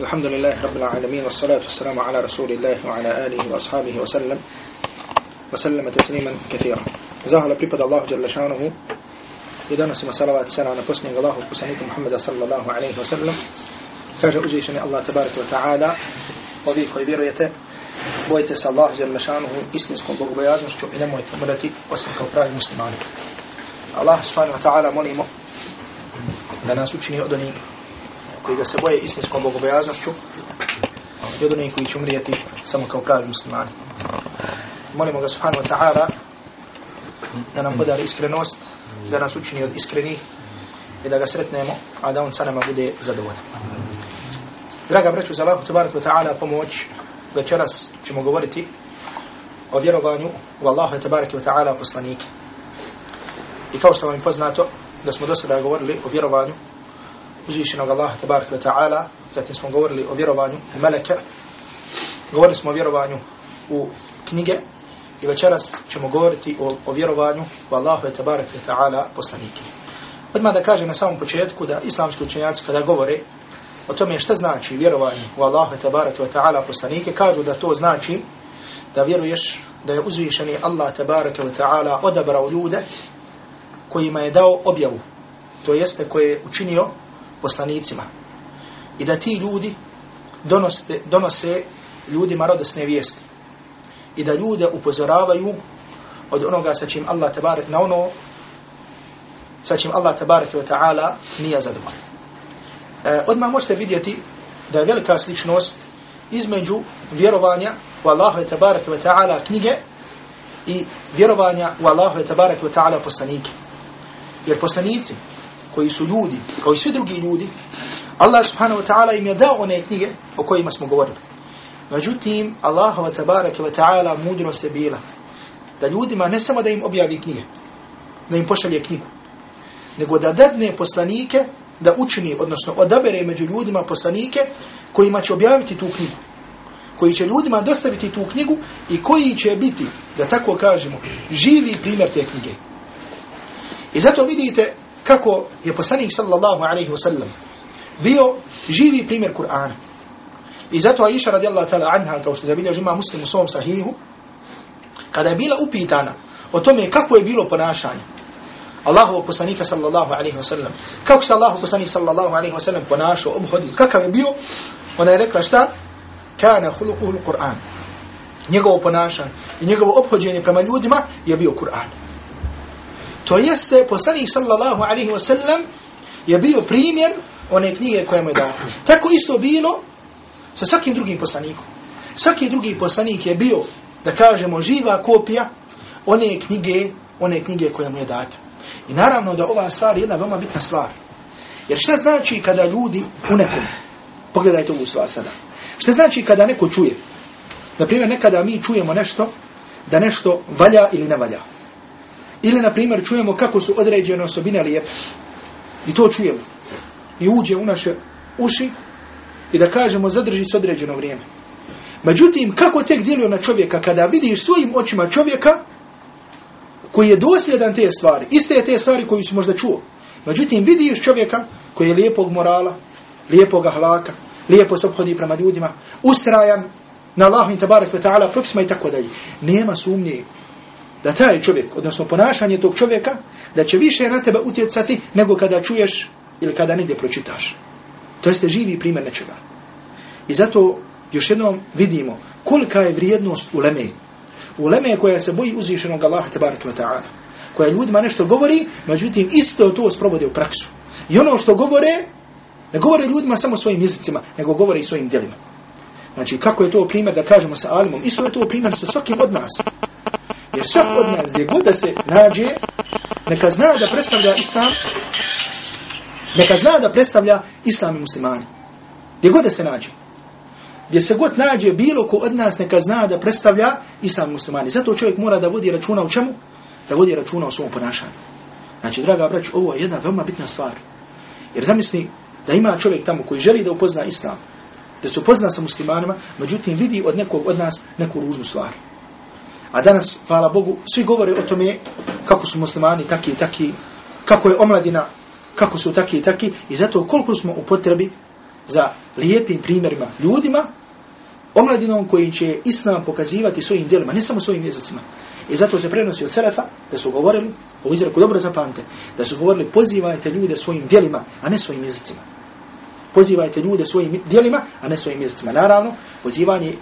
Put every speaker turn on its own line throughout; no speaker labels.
الحمد لله رب العالمين والصلاة والسلام على رسول الله وعلى آله وأصحابه وسلم وسلم تسليما كثيرا زاهل بريبد الله جل شانه إذا نسمى صلوات سنة على قسن الله وقسنك محمد صلى الله عليه وسلم كاجة أجيشني الله تبارك وتعالى وذيك ويبيريته bojite se Allah žele šanuhu istinskom bogobojaznošću i nemojte mrati osim kao pravi muslimani. Allah subhanahu wa ta'ala molimo da nas učini od onih koji ga se boje istinskom bogobojaznošću i od onih koji će umrijeti samo kao pravi muslimani. Molimo ga subhanahu wa ta'ala da nam podari iskrenost, da nas učini od iskrenih i da ga sretnemo, a da on sa nama bude zadovoljan. Draga braću, za Allah, tabarak wa ta'ala, pomoć, večeras ćemo govoriti o vjerovanju u Allahu tabaraka wa ta'ala poslanike. I kao što vam je poznato, da smo do sada govorili o vjerovanju uzvišenog Allaha tabaraka wa ta'ala, zatim smo govorili o vjerovanju u meleke, govorili smo o vjerovanju u knjige i večeras ćemo govoriti o, o vjerovanju u Allahu tabaraka wa ta'ala poslanike. Odmah da kažem na samom početku da islamski učenjaci kada govore o tome šta znači vjerovanje u Allaha tabaraka wa ta'ala poslanike, kažu da to znači da vjeruješ da je uzvišeni Allah tabaraka wa ta'ala odabrao ljude kojima je dao objavu, to jeste koje je učinio poslanicima. I da ti ljudi donose, donose ljudima radosne vijesti. I da ljude upozoravaju od onoga sa čim Allah tabarak, na ono sa čim Allah tabaraka wa ta'ala nije zadovoljan. E, odmah možete vidjeti da je velika sličnost između vjerovanja u Allahu tabaraka wa ta'ala knjige i vjerovanja u Allahu tabaraka wa ta'ala poslanike. Jer poslanici koji su ljudi, kao i svi drugi ljudi, Allah subhanahu wa ta'ala im je dao one knjige o kojima smo govorili. Međutim, Allahova tabaraka wa ta'ala mudrost je bila da ljudima ne samo da im objavi knjige, da im pošalje knjigu, nego da dadne poslanike da učini, odnosno odabere među ljudima poslanike kojima će objaviti tu knjigu. Koji će ljudima dostaviti tu knjigu i koji će biti, da tako kažemo, živi primjer te knjige. I zato vidite kako je poslanik sallallahu alaihi wasallam bio živi primjer Kur'ana. I zato Aisha radijallahu ta'ala anha, kao što zabilja žima muslim u svom sahihu, kada je bila upitana o tome kako je bilo ponašanje, Allahu poslanika sallallahu alaihi wasallam. Kako se Allahu poslanik sallallahu alaihi wasallam ponašao, obhodio, kakav je bio? Ona je rekla šta? Kana hulukuhu Kur'an. Njegovo ponašanje i njegovo obhođenje prema ljudima je bio Kur'an. To jeste, poslanik sallallahu alaihi wa sallam je bio primjer one knjige koje mu je dao. Tako isto bilo sa svakim drugim poslanikom. Svaki drugi poslanik je bio, da kažemo, živa kopija one knjige, one knjige koje mu je data. I naravno da ova stvar je jedna veoma bitna stvar. Jer šta znači kada ljudi u nekom, pogledajte ovu stvar sada, šta znači kada neko čuje? Naprimjer, nekada mi čujemo nešto, da nešto valja ili ne valja. Ili, na primjer, čujemo kako su određene osobine lijepe. I to čujemo. I uđe u naše uši i da kažemo zadrži se određeno vrijeme. Međutim, kako tek djeluje na čovjeka kada vidiš svojim očima čovjeka koji je dosljedan te stvari, iste je te stvari koju si možda čuo. Međutim, vidiš čovjeka koji je lijepog morala, lijepog ahlaka, lijepo se obhodi prema ljudima, ustrajan na Allahu i tabarak wa ta'ala, propisma i tako dalje. Nema sumnje da taj čovjek, odnosno ponašanje tog čovjeka, da će više na tebe utjecati nego kada čuješ ili kada negdje pročitaš. To jeste živi primjer nečega. I zato još jednom vidimo kolika je vrijednost u leme, uleme koja se boji uzvišenog Allaha tabaraka wa ta'ala. Koja ljudima nešto govori, međutim isto to sprovode u praksu. I ono što govore, ne govore ljudima samo svojim jezicima, nego govore i svojim djelima. Znači, kako je to primjer da kažemo sa alimom? Isto je to primjer sa svakim od nas. Jer svak od nas, gdje god da se nađe, neka zna da predstavlja islam, neka zna da predstavlja islam i muslimani. Gdje god da se nađe gdje se god nađe bilo ko od nas neka zna da predstavlja islam muslimani. Zato čovjek mora da vodi računa u čemu? Da vodi računa u svom ponašanju. Znači, draga brać, ovo je jedna veoma bitna stvar. Jer zamisli da ima čovjek tamo koji želi da upozna islam, da se upozna sa muslimanima, međutim vidi od nekog od nas neku ružnu stvar. A danas, hvala Bogu, svi govore o tome kako su muslimani taki i taki, kako je omladina, kako su taki i taki, i zato koliko smo u potrebi za lijepim primjerima ljudima, omladinom koji će islam pokazivati svojim djelima, ne samo svojim jezicima. I zato se prenosi od Selefa da su govorili, u izreku dobro zapamte, da su govorili pozivajte ljude svojim djelima, a ne svojim jezicima. Pozivajte ljude svojim djelima, a ne svojim jezicima. Naravno, pozivanje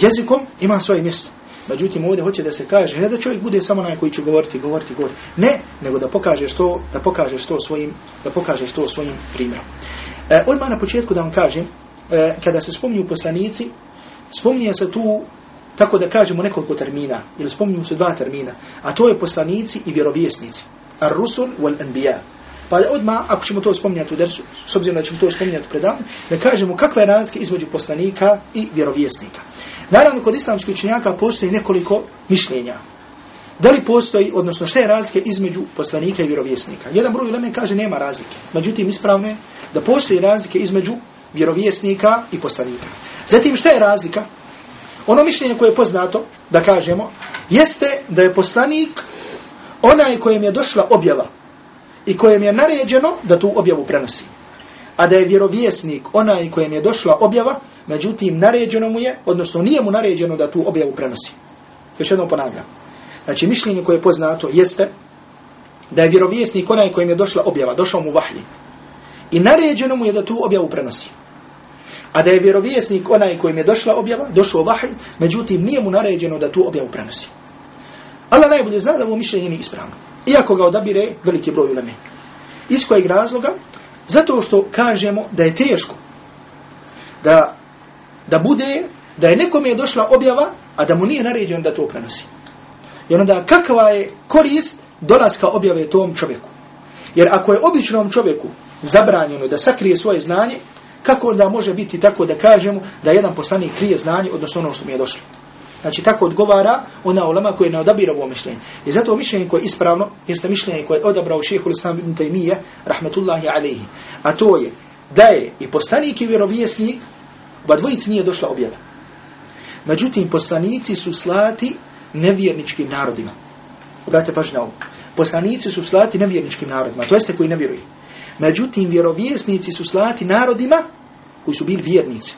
jezikom ima svoje mjesto. Međutim, ovdje hoće da se kaže, ne da čovjek bude samo onaj koji će govoriti, govoriti, govoriti. Ne, nego da pokaže što, da pokaže što svojim, da pokaže što svojim primjerom. E, odmah na početku da vam kažem, e, kada se spominju poslanici, spominje se tu, tako da kažemo nekoliko termina, ili spominju se dva termina, a to je poslanici i vjerovjesnici. Ar-Rusul wal-Anbiya. Pa odmah, ako ćemo to spominjati u dersu, s obzirom da ćemo to spominjati u da kažemo kakva je razlika između poslanika i vjerovjesnika. Naravno, kod islamskih učenjaka postoji nekoliko mišljenja. Da li postoji, odnosno šta je razlike između poslanika i vjerovjesnika? Jedan broj uleme kaže nema razlike. Međutim, ispravno je da postoji razlike između vjerovjesnika i poslanika. Zatim, šta je razlika? Ono mišljenje koje je poznato, da kažemo, jeste da je poslanik onaj kojem je došla objava i kojem je naređeno da tu objavu prenosi. A da je vjerovjesnik onaj kojem je došla objava, međutim naređeno mu je, odnosno nije mu naređeno da tu objavu prenosi. Još jednom ponavljam. Znači mišljenje koje je poznato jeste da je vjerovjesnik onaj kojem je došla objava, došao mu vahji. I naređeno mu je da tu objavu prenosi. A da je vjerovjesnik onaj kojem je došla objava, došao vahij, međutim nije mu naređeno da tu objavu prenosi. Allah najbolje zna da ovo mišljenje nije ispravno. Iako ga odabire veliki broj uleme. Iz kojeg razloga? Zato što kažemo da je teško da, da bude, da je nekom je došla objava, a da mu nije naređeno da to prenosi. I onda kakva je korist dolaska objave tom čovjeku? Jer ako je običnom čovjeku zabranjeno da sakrije svoje znanje, kako onda može biti tako da kažemo da jedan poslanik krije znanje odnosno ono što mi je došlo? Znači tako odgovara ona ulama koja ne odabira ovo mišljenje. I zato mišljenje koje je ispravno jeste mišljenje koje je odabrao šehhul islam ibn Taymiye, rahmetullahi alaihi. A to je da je i poslanik i vjerovjesnik, ba dvojici nije došla objava. Međutim, poslanici su slati nevjerničkim narodima. Obratite pažnju na ovo. Poslanici su slati nevjerničkim narodima, to jeste koji ne vjeruju. Međutim, vjerovjesnici su slati narodima koji su bili vjernici.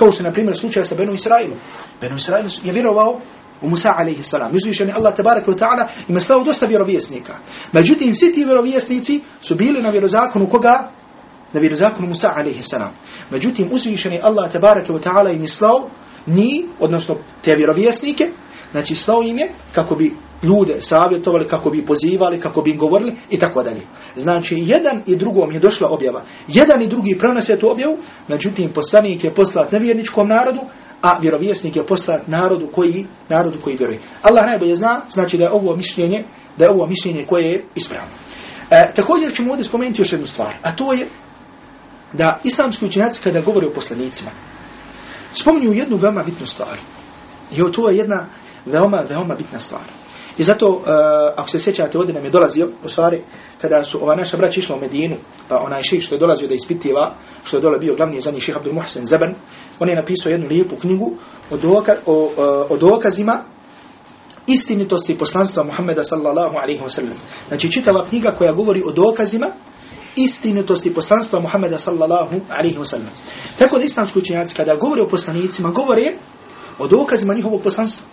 Kao što je, na primjer, slučaj sa Benu Israilom. Benu Israil je vjerovao u Musa alaihi salam. Uzvišeni Allah tabaraka wa ta'ala ima slao dosta vjerovjesnika. Međutim, svi ti vjerovjesnici su bili na vjerozakonu koga? Na vjerozakonu Musa alaihi salam. Međutim, uzvišeni Allah tabaraka wa ta'ala im slao ni, odnosno te vjerovjesnike, znači slao im je kako bi ljude savjetovali, kako bi pozivali, kako bi im govorili i tako dalje. Znači, jedan i drugom je došla objava. Jedan i drugi prenose tu objavu, međutim, poslanik je poslat nevjerničkom narodu, a vjerovjesnik je poslat narodu koji, narodu koji vjeruje. Allah najbolje zna, znači da je ovo mišljenje, da je ovo mišljenje koje je ispravno. E, također ćemo ovdje spomenuti još jednu stvar, a to je da islamski učenjaci kada govore o poslanicima, spominju jednu veoma bitnu stvar. I to je jedna veoma, veoma bitna stvar. I zato, uh, ako se sjećate, ovdje nam je dolazio, u stvari, kada su ova naša braća išla u Medinu, pa onaj ših što je dolazio da ispitiva, što je dole bio glavni zadnji ših Abdul Muhsen Zeban, on je napisao jednu lijepu knjigu o, doka, o, o, o dokazima istinitosti poslanstva Muhammeda sallallahu alaihi wa sallam. Znači, čitava knjiga koja govori o dokazima istinitosti poslanstva Muhammeda sallallahu alaihi wa sallam. Tako da islamski učenjaci, kada govori o poslanicima, govore o dokazima njihovog poslanstva.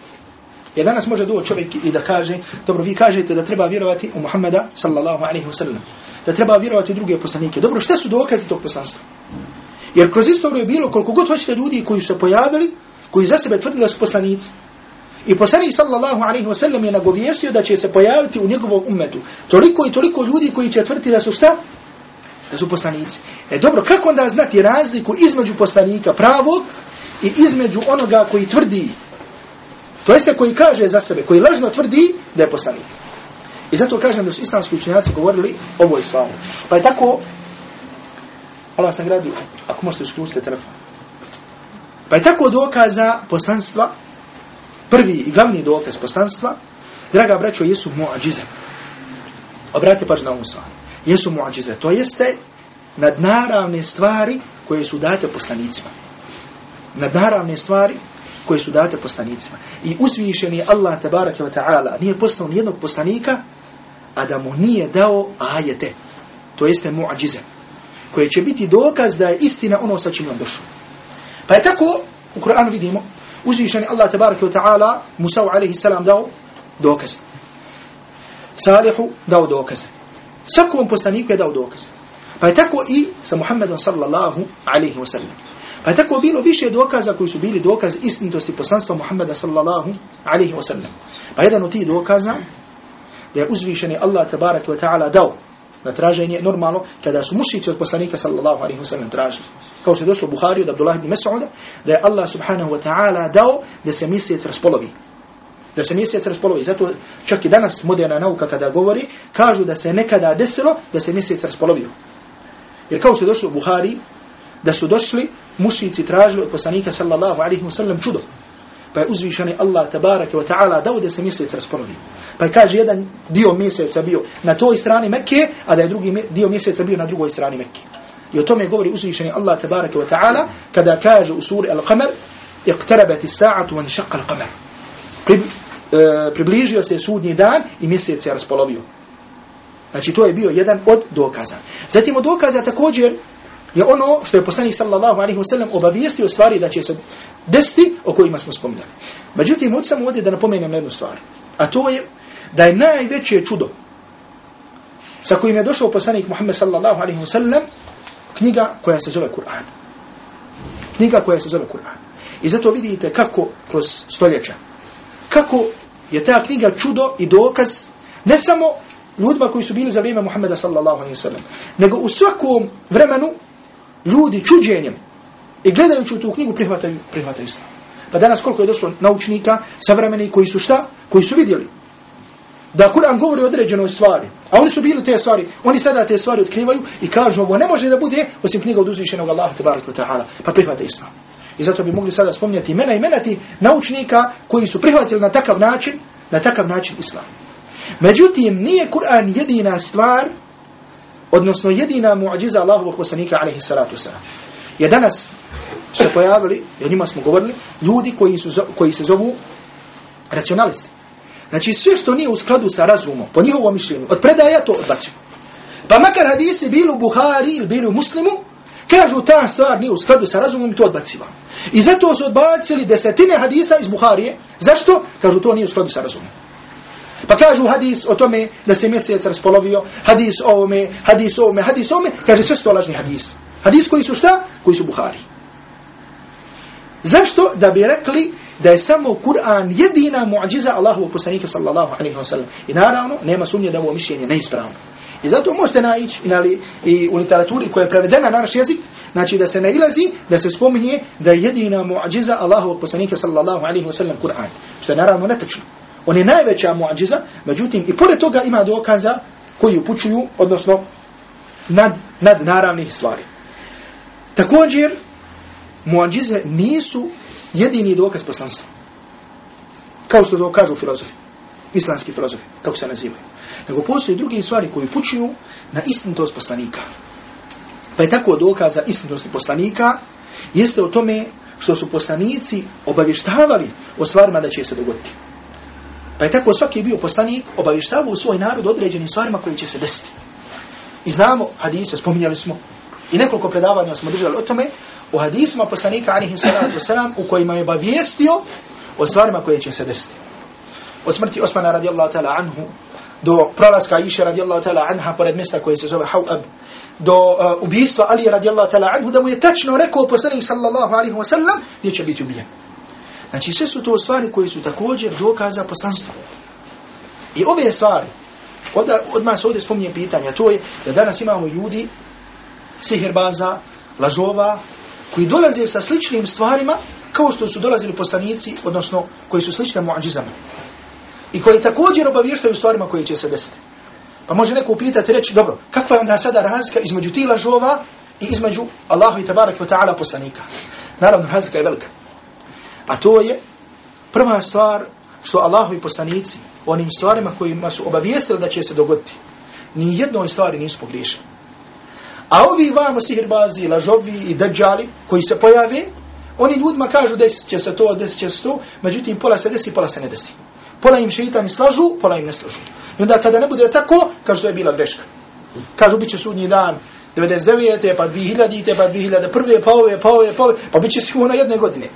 Jer danas može doći čovjek i da kaže, dobro, vi kažete da treba vjerovati u Muhammeda, sallallahu alaihi wa sallam, da treba vjerovati u druge poslanike. Dobro, šta su dokazi tog poslanstva? Jer kroz istoriju je bilo koliko god hoćete ljudi koji su se pojavili, koji za sebe tvrdili da su poslanici. I poslanik sallallahu alaihi wa sallam je nagovijestio da će se pojaviti u njegovom umetu. Toliko i toliko ljudi koji će tvrditi da su šta? Da su poslanici. E dobro, kako onda znati razliku između poslanika pravog i između onoga koji tvrdi To jeste koji kaže za sebe, koji lažno tvrdi da je poslanik. I zato kažem da su islamski učenjaci govorili ovo je stvarno. Pa je tako, Allah sam gradio, ako možete isključiti telefon. Pa je tako dokaza poslanstva, prvi i glavni dokaz poslanstva, draga braćo, jesu muadžize. Obratite paž na ovu stvar. Jesu muadžize. To jeste nadnaravne stvari koje su date poslanicima. Nadnaravne stvari koje su date poslanicima. I uzvišen je Allah tabaraka wa ta'ala nije poslao nijednog poslanika, a da mu nije dao ajete. To jeste muadžize. koje će biti dokaz da je istina ono sa čim on došao. Pa je tako, u Kur'anu vidimo, uzvišeni Allah tabaraka wa ta'ala, Musa'u alaihi salam dao dokaz. Salihu dao dokaz. Svakom poslaniku je dao dokaz. Pa je tako i sa Muhammedom sallallahu alaihi wa sallam. Pa je tako bilo više dokaza koji su bili dokaz istinitosti poslanstva Muhammeda sallallahu alaihi wa sallam. Pa jedan od tih dokaza da je uzvišeni Allah tabarak wa ta'ala dao na traženje normalno kada su mušici od poslanika sallallahu alaihi wa sallam tražili. Kao što je došlo Buhari od Abdullah ibn Mas'uda da je Allah subhanahu wa ta'ala dao da se mjesec raspolovi. Da se mjesec raspolovi. Zato čak i danas moderna nauka kada govori kažu da se nekada desilo da se mjesec raspolovio. Jer kao što je došlo Buhari da su došli mušici tražili od poslanika sallallahu alaihi wa sallam čudo. Pa je uzvišeni Allah tabaraka wa ta'ala dao da se mjesec raspolovi. Pa je kaže jedan dio mjeseca bio na toj strani Mekke, a da je drugi dio mjeseca bio na drugoj strani Mekke. I o tome govori uzvišeni Allah tabaraka wa ta'ala kada kaže u suri Al-Qamar iqtarabat as-sa'atu wa al-qamar. Pri, e, približio se sudnji dan i mjesec se raspolovio. Znači to je bio jedan od dokaza. Zatim od dokaza također je ono što je poslanik sallallahu alaihi wasallam obavijestio stvari da će se desiti o kojima smo spominjali. Međutim, hoću samo ovdje da napomenem jednu stvar. A to je da je najveće čudo sa kojim je došao poslanik Muhammed sallallahu alaihi wasallam knjiga koja se zove Kur'an. Knjiga koja se zove Kur'an. I zato vidite kako kroz stoljeća, kako je ta knjiga čudo i dokaz ne samo ljudima koji su bili za vrijeme Muhammeda sallallahu alaihi wasallam, nego u svakom vremenu ljudi čuđenjem i gledajući u tu knjigu prihvataju, prihvataju islam. Pa danas koliko je došlo naučnika, savremeni koji su šta? Koji su vidjeli da Kur'an govori o određenoj stvari. A oni su bili te stvari. Oni sada te stvari otkrivaju i kažu ovo ne može da bude osim knjiga od uzvišenog Allaha tabaraka ta'ala. Pa prihvate islam. I zato bi mogli sada spomnjati imena i menati naučnika koji su prihvatili na takav način, na takav način islam. Međutim, nije Kur'an jedina stvar, odnosno jedina muadžiza Allahovog poslanika, alaihi salatu salam. Je danas se pojavili, jer njima smo govorili, ljudi koji, su, koji se zovu racionalisti. Znači sve što nije u skladu sa razumom, po njihovom mišljenju, od predaja to odbacimo. Pa makar hadisi bili u Buhari ili bili u Muslimu, kažu ta stvar nije u skladu sa razumom i to odbacivamo. I zato su odbacili desetine hadisa iz Buharije. Zašto? Kažu to nije u skladu sa razumom. Pa kažu hadis o tome da se mjesec raspolovio, hadis o ovome, hadis o ovome, hadis o ovome, kaže sve sto lažni hadis. Hadis koji su šta? Koji su Buhari. Zašto? Da bi rekli da je samo Kur'an jedina muadžiza Allahu poslanika sallallahu alaihi wa sallam. I naravno, nema sumnje da ovo mišljenje neispravno. I zato možete naići i, i u literaturi koja je prevedena na naš jezik, znači da se ne ilazi, da se spominje da je jedina muadžiza Allahu poslanika sallallahu alaihi wa sallam Kur'an. Što je naravno netačno. On je najveća muadžiza, međutim i pored toga ima dokaza koji upućuju, odnosno nad, nad naravnih stvari. Također, muadžize nisu jedini dokaz poslanstva. Kao što to kažu filozofi, islamski filozofi, kako se nazivaju. Nego postoji drugi stvari koji upućuju na istinitost poslanika. Pa je tako dokaza istinitosti poslanika, jeste o tome što su poslanici obavještavali o stvarima da će se dogoditi. Pa je tako svaki bio poslanik obavještavao svoj narod određenim stvarima koje će se desiti. I znamo hadise, spominjali smo, i nekoliko predavanja smo držali o tome, u hadisima poslanika alihi salatu wasalam u kojima je obavijestio o stvarima koje će se desiti. Od smrti Osmana radijallahu ta'ala anhu do prolaska Iše radijallahu ta'ala anha pored mjesta koje se zove Hawab do uh, ubijstva Ali radijallahu ta'ala anhu da mu je tačno rekao poslanik sallallahu alihi wasallam gdje će biti ubijen. Znači sve su to stvari koje su također dokaza poslanstva. I ove stvari, od, odmah se ovdje spominje pitanja, to je da danas imamo ljudi siherbaza, lažova, koji dolaze sa sličnim stvarima kao što su dolazili poslanici, odnosno koji su slične muadžizama. I koji također obavještaju stvarima koje će se desiti. Pa može neko upitati reći, dobro, kakva je onda sada razlika između ti lažova i između Allahu i tabarak wa ta'ala poslanika? Naravno, razlika je velika. A to je prva stvar što Allahu i poslanici onim stvarima kojima su obavijestili da će se dogoditi, ni jednoj stvari nisu pogriješili. A ovi vamo sihirbazi, lažovi i dađali koji se pojave, oni ljudima kažu desit će se to, desit će se to, međutim pola se desi, pola se ne desi. Pola im šeitani slažu, pola im ne slažu. I onda kada ne bude tako, kažu to je bila greška. Kažu bit će sudnji dan, 99. pa 2000. pa 2001. pa ove, pa ove, pa ove, pa bit će sigurno jedne godine.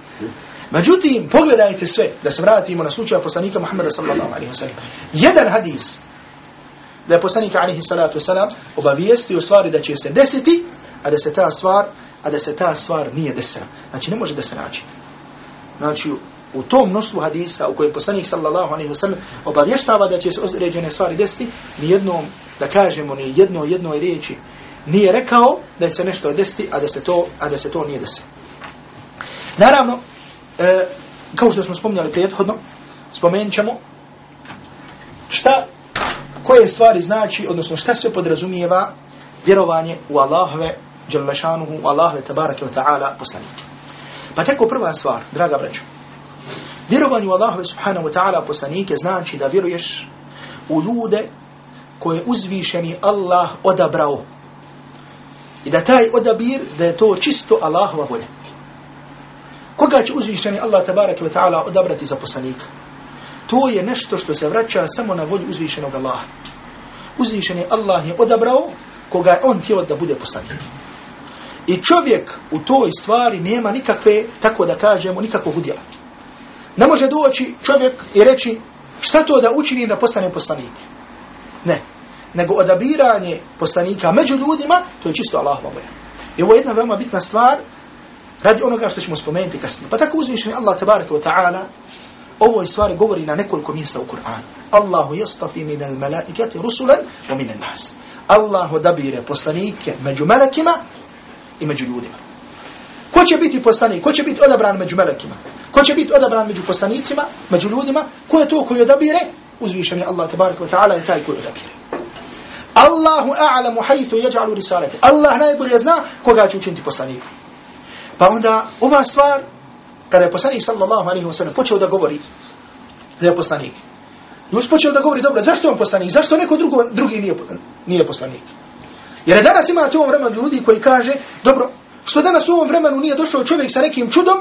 Međutim, pogledajte sve, da se vratimo na slučaj poslanika Muhammeda sallallahu alaihi wa sallam. Jedan hadis, da je poslanik alaihi salatu wasalam obavijestio u stvari da će se desiti, a da se ta stvar, a da se ta stvar nije desila. Znači, ne može da se naći. Znači, u tom mnoštvu hadisa u kojem poslanik sallallahu alaihi wa sallam obavještava da će se određene stvari desiti, ni jednom, da kažemo, ni jedno jednoj riječi nije rekao da će se nešto desiti, a da se to, a da se to nije desilo. Naravno, e, kao što smo spominjali prethodno, spomenut ćemo šta, koje stvari znači, odnosno šta sve podrazumijeva vjerovanje u Allahove, Đalešanuhu, u Allahove, tabarake wa ta'ala, poslanike. Pa tako prva stvar, draga braćo, vjerovanje u Allahove, subhanahu wa ta'ala, poslanike znači da vjeruješ u ljude koje uzvišeni Allah odabrao. I da taj odabir, da je to čisto Allahova volja. Koga će uzvišeni Allah tabaraka wa ta'ala odabrati za poslanika? To je nešto što se vraća samo na volju uzvišenog Allaha. Uzvišeni Allah je odabrao koga je on htio da bude poslanik. I čovjek u toj stvari nema nikakve, tako da kažemo, nikakvog udjela. Ne može doći čovjek i reći šta to da učinim da postane poslanik. Ne. Nego odabiranje poslanika među ljudima, to je čisto Allahova volja. I ovo je jedna veoma bitna stvar radi onoga što ćemo spomenuti kasnije. Pa tako uzvišeni Allah tabaraka wa ta'ala ovoj stvari govori na nekoliko mjesta u Kur'anu. Allahu yastafi min al malaikati rusulan wa min nas. Allah odabire poslanike među melekima i među ljudima. Ko će biti poslanik? Ko će biti odabran među melekima? Ko će biti odabran među poslanicima, među ljudima? Ko je to koji odabire? Uzvišeni Allah tabaraka wa ta'ala je taj koji odabire. Allahu a'lamu haythu yaj'alu risalati. Allah najbolje zna koga će učiniti poslanikom. Pa onda ova stvar, kada je poslanik sallallahu alaihi wa sallam počeo da govori, da je poslanik, i uspočeo da govori, dobro, zašto je on poslanik? Zašto neko drugo, drugi nije, nije poslanik? Jer je danas imate u ovom vremenu ljudi koji kaže, dobro, što danas u ovom vremenu nije došao čovjek sa nekim čudom,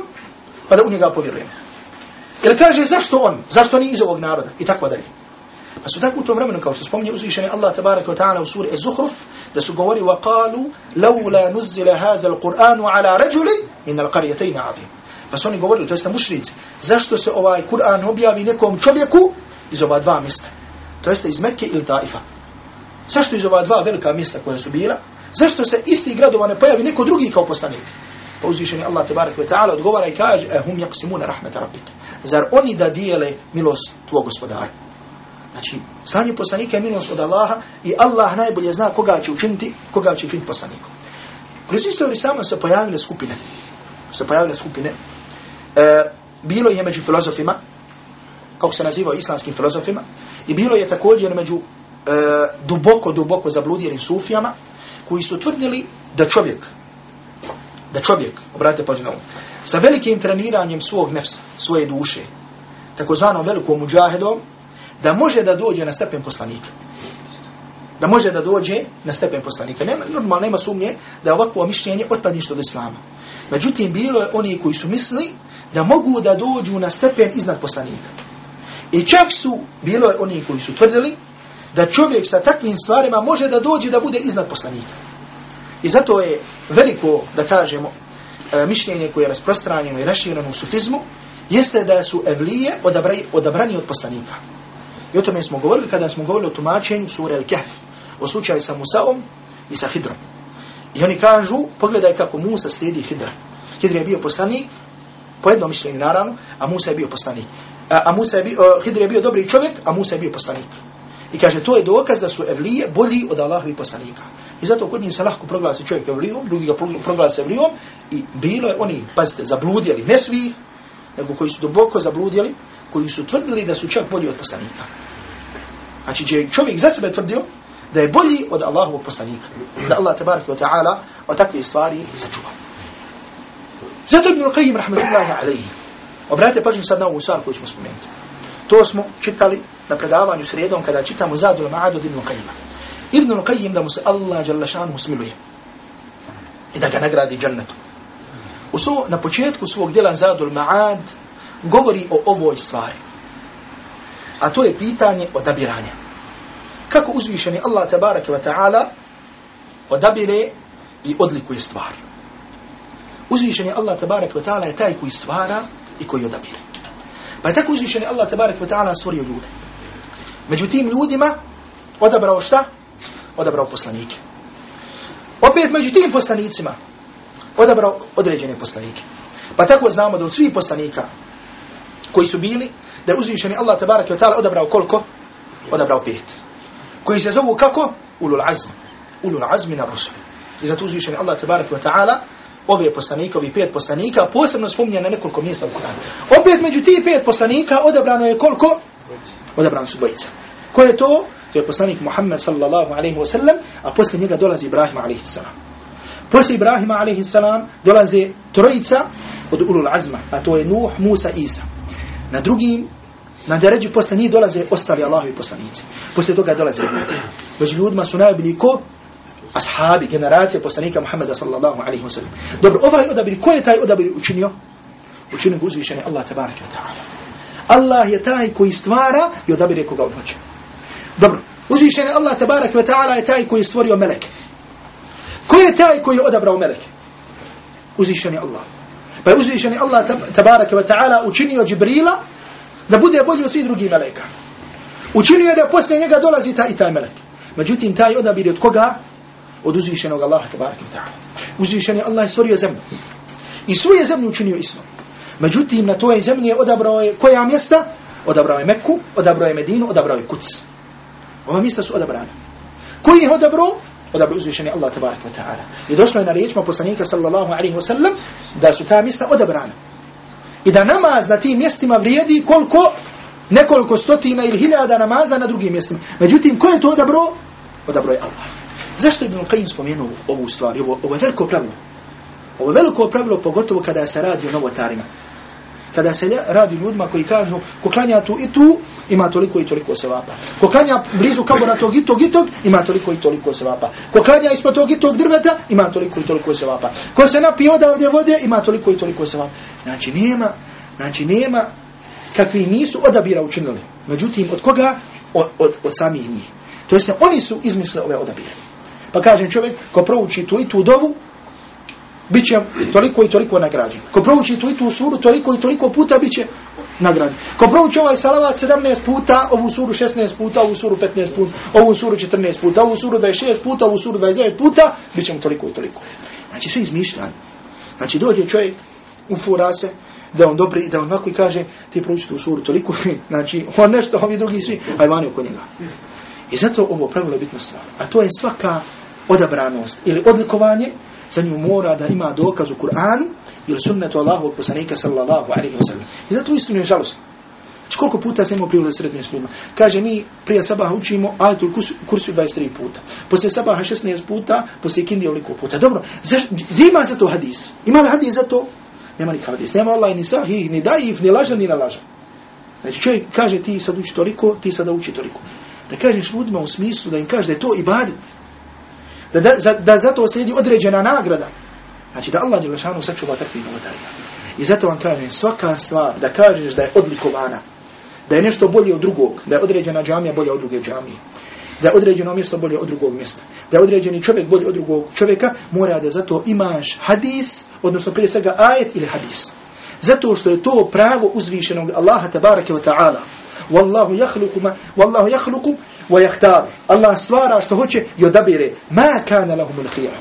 pa da u njega povjerujemo. Ili kaže, zašto on? Zašto nije iz ovog naroda? I tako dalje. Pa su tako u tom vremenu, kao što spominje uzvišeni Allah tabaraka wa ta'ala u suri Az-Zukhruf, da su govori وَقَالُوا qalu laula nuzzila hadha al-Qur'anu ala rajulin min al-qaryatayn azim. Pa su oni govorili, to jest na mušrici, zašto se ovaj Kur'an objavi nekom čovjeku iz ova dva mjesta? To jest iz Mekke ili Taifa. Zašto iz ova dva velika mjesta koja su bila? Zašto se isti gradova ne pojavi neko drugi kao poslanik? Pa uzvišeni Allah tabaraka wa ta'ala odgovara i kaže, hum yaqsimuna rahmeta rabbik. Zar oni da dijele milost tvog gospodara? Znači, slanje poslanika je milost od Allaha i Allah najbolje zna koga će učiniti, koga će učiniti poslanikom. Kroz istoriju samo se pojavile skupine. Se pojavile skupine. E, bilo je među filozofima, kako se nazivao islamskim filozofima, i bilo je također među e, duboko, duboko zabludjelim sufijama, koji su tvrdili da čovjek, da čovjek, obratite pažnju na ovo, sa velikim treniranjem svog nefsa, svoje duše, takozvanom velikom muđahedom, da može da dođe na stepen poslanika. Da može da dođe na stepen poslanika. Nema, normalno nema sumnje da ovakvo mišljenje otpadništvo od islama. Međutim, bilo je oni koji su misli da mogu da dođu na stepen iznad poslanika. I čak su, bilo je oni koji su tvrdili da čovjek sa takvim stvarima može da dođe da bude iznad poslanika. I zato je veliko, da kažemo, e, mišljenje koje je rasprostranjeno i raširano u sufizmu, jeste da su evlije odabrani od poslanika. I o tome smo govorili kada smo govorili o tumačenju sura Al-Kahf, o slučaju sa Musaom i sa Hidrom. I oni kažu, pogledaj kako Musa slijedi Hidra. Hidr je bio poslanik, po jednom mišljenju naravno, a Musa je bio poslanik. A, a Musa je bio, uh, Hidr je bio dobri čovjek, a Musa je bio poslanik. I kaže, to je dokaz da su evlije bolji od Allahovi poslanika. I zato kod njih se lahko proglasi čovjek evlijom, drugi ga proglasi evlijom, i bilo je oni, pazite, zabludjeli, ne svih, nego koji su duboko zabludjeli, koji su tvrdili da su čak bolji od poslanika. Znači, će čovjek za sebe tvrdio da je bolji od Allahovog poslanika. Da Allah, tabaraka wa ta'ala, o takve stvari sačuva. Zato Ibn Al-Qayyim, rahmatullahi alaihi, obratite pažnju sad na ovu stvar koju ćemo spomenuti. To smo čitali na predavanju sredom kada čitamo Zadul Ma'ad od Ibn Al-Qayyima. Ibn Al-Qayyim da mu se Allah jalla šanu smiluje i da ga nagradi džennetom. U svo, na početku svog djela Zadul Ma'ad govori o ovoj stvari. A to je pitanje odabiranja. Kako uzvišeni Allah tabaraka wa ta'ala odabire i odlikuje stvar. Uzvišeni Allah tabaraka wa ta'ala je taj koji stvara i koji odabire. Pa je tako uzvišeni Allah tabaraka wa ta'ala stvorio ljude. Međutim ljudima odabrao šta? Odabrao poslanike. Opet među tim poslanicima odabrao određene poslanike. Pa tako znamo da od svih poslanika koji su bili, da je uzvišeni Allah tabarak i ta'ala odabrao koliko? Odabrao pet. Koji se zovu kako? Ulul azm. Ulul azmi na rusul. I zato uzvišeni Allah tabarak i ta'ala ove poslanike, ovi pet poslanika, posebno spominje na nekoliko mjesta u Kur'anu. Opet među ti pet poslanika odabrano je koliko? Odabrano su dvojica. Ko je to? To je poslanik Muhammed sallallahu alaihi wa sallam, a posle njega dolazi Ibrahim alaihi sallam. Posle Ibrahima alaihi salam dolaze trojica od ulul azma, a to je Nuh, Musa, Isa. Na drugim, na deređu posle njih dolaze ostali Allahovi poslanici. Posle toga dolaze ljudi. Među ljudima su najbolji ko? Ashabi, generacije poslanika Muhammeda sallallahu alaihi wa sallam. Dobro, ovaj odabir, ko je taj odabir učinio? Učinio ga uzvišeni Allah tabaraka wa ta'ala. Allah je taj koji stvara i odabire koga on hoće. Dobro, uzvišeni Allah tabaraka wa ta'ala je taj koji je stvorio meleke. Ko je taj koji je odabrao meleke? Uzvišeni Allah. Pa je uzvišeni Allah tabaraka wa ta'ala učinio Džibrila da bude bolji od svih drugih meleka. Učinio je da posle njega dolazi taj i taj melek. Međutim, taj odabir je od koga? Od uzvišenog Allaha tabaraka wa ta'ala. Uzvišeni Allah je stvorio zemlju. I svoje zemlju učinio islam. Međutim, na toj zemlji je odabrao je koja mjesta? Odabrao je Mekku, odabrao je Medinu, odabrao je Kuc. Ova mjesta su odabrana. Koji je odabrao? Odabrao uzvišeni Allah tabaraka wa ta'ala. I došlo je na riječima poslanika sallallahu alaihi wa sallam da su ta mjesta odabrana. I da namaz na tim mjestima vrijedi koliko? Nekoliko stotina ili hiljada namaza na drugim mjestima. Međutim, ko je to odabro? Odabro je Allah. Zašto je Ibn Qayyim spomenuo ovu stvar? Ovo, ovo je veliko pravilo. Ovo je veliko pravilo, pogotovo kada se radi o novotarima. Kada se radi ljudima koji kažu, ko klanja tu i tu, ima toliko i toliko sevapa. Ko klanja blizu kabora tog i tog i tog, ima toliko i toliko sevapa. Ko klanja ispod tog i tog drveta, ima toliko i toliko sevapa. Ko se napije odavde vode, ima toliko i toliko sevapa. Znači nema, znači nema kakvi nisu odabira učinili. Međutim, od koga? Od, od, od samih njih. To jest, oni su izmislili ove odabire. Pa kažem čovjek, ko prouči tu i tu dovu, bit će toliko i toliko nagrađen. Ko prouči tu i tu suru, toliko i toliko puta bit će nagrađen. Ko prouči ovaj salavat 17 puta, ovu suru 16 puta, ovu suru 15 puta, ovu suru 14 puta, ovu suru 26 puta, ovu suru 29 puta, bit će mu toliko i toliko. Znači sve izmišljanje. Znači dođe čovjek, ufura se, da on dobri, da on ovako i kaže, ti prouči tu suru toliko, znači on nešto, ovi drugi svi, a vani oko njega. I zato ovo pravilo je bitna stvar. A to je svaka odabranost ili odlikovanje za nju mora da ima dokaz u Kur'an ili sunnetu Allahu od poslanika sallallahu alaihi wa sallam. I zato istinu je žalost. Znači koliko puta sam imao prilike srednje s. Kaže mi prije sabaha učimo ajetul kursu 23 puta. Poslije sabaha 16 puta, poslije kindi oliko puta. Dobro, gdje ima za to hadis? Ima li hadis za to? Nema ni hadis. Nema Allah ni sahih, ni daif, ni lažan, ni nalažan. Znači čovjek kaže ti sad uči toliko, ti sada uči toliko. Da kažeš ljudima u smislu da im kaže da je to ibadet da, da, za, da zato slijedi određena nagrada. Znači da Allah Đelešanu sačuva takvih novotarija. I zato vam kažem, svaka stvar da kažeš da je odlikovana, da je nešto bolje od drugog, da je određena džamija bolje od druge džamije, da je određeno mjesto bolje od drugog mjesta, da je određeni čovjek bolje od drugog čovjeka, mora da zato imaš hadis, odnosno prije svega ajet ili hadis. Zato što je to pravo uzvišenog Allaha tabaraka wa ta'ala. Wallahu yakhluqu ma wallahu yakhluqu ويختار الله stvara što hoće i odabire ma kana lahum al-khiyar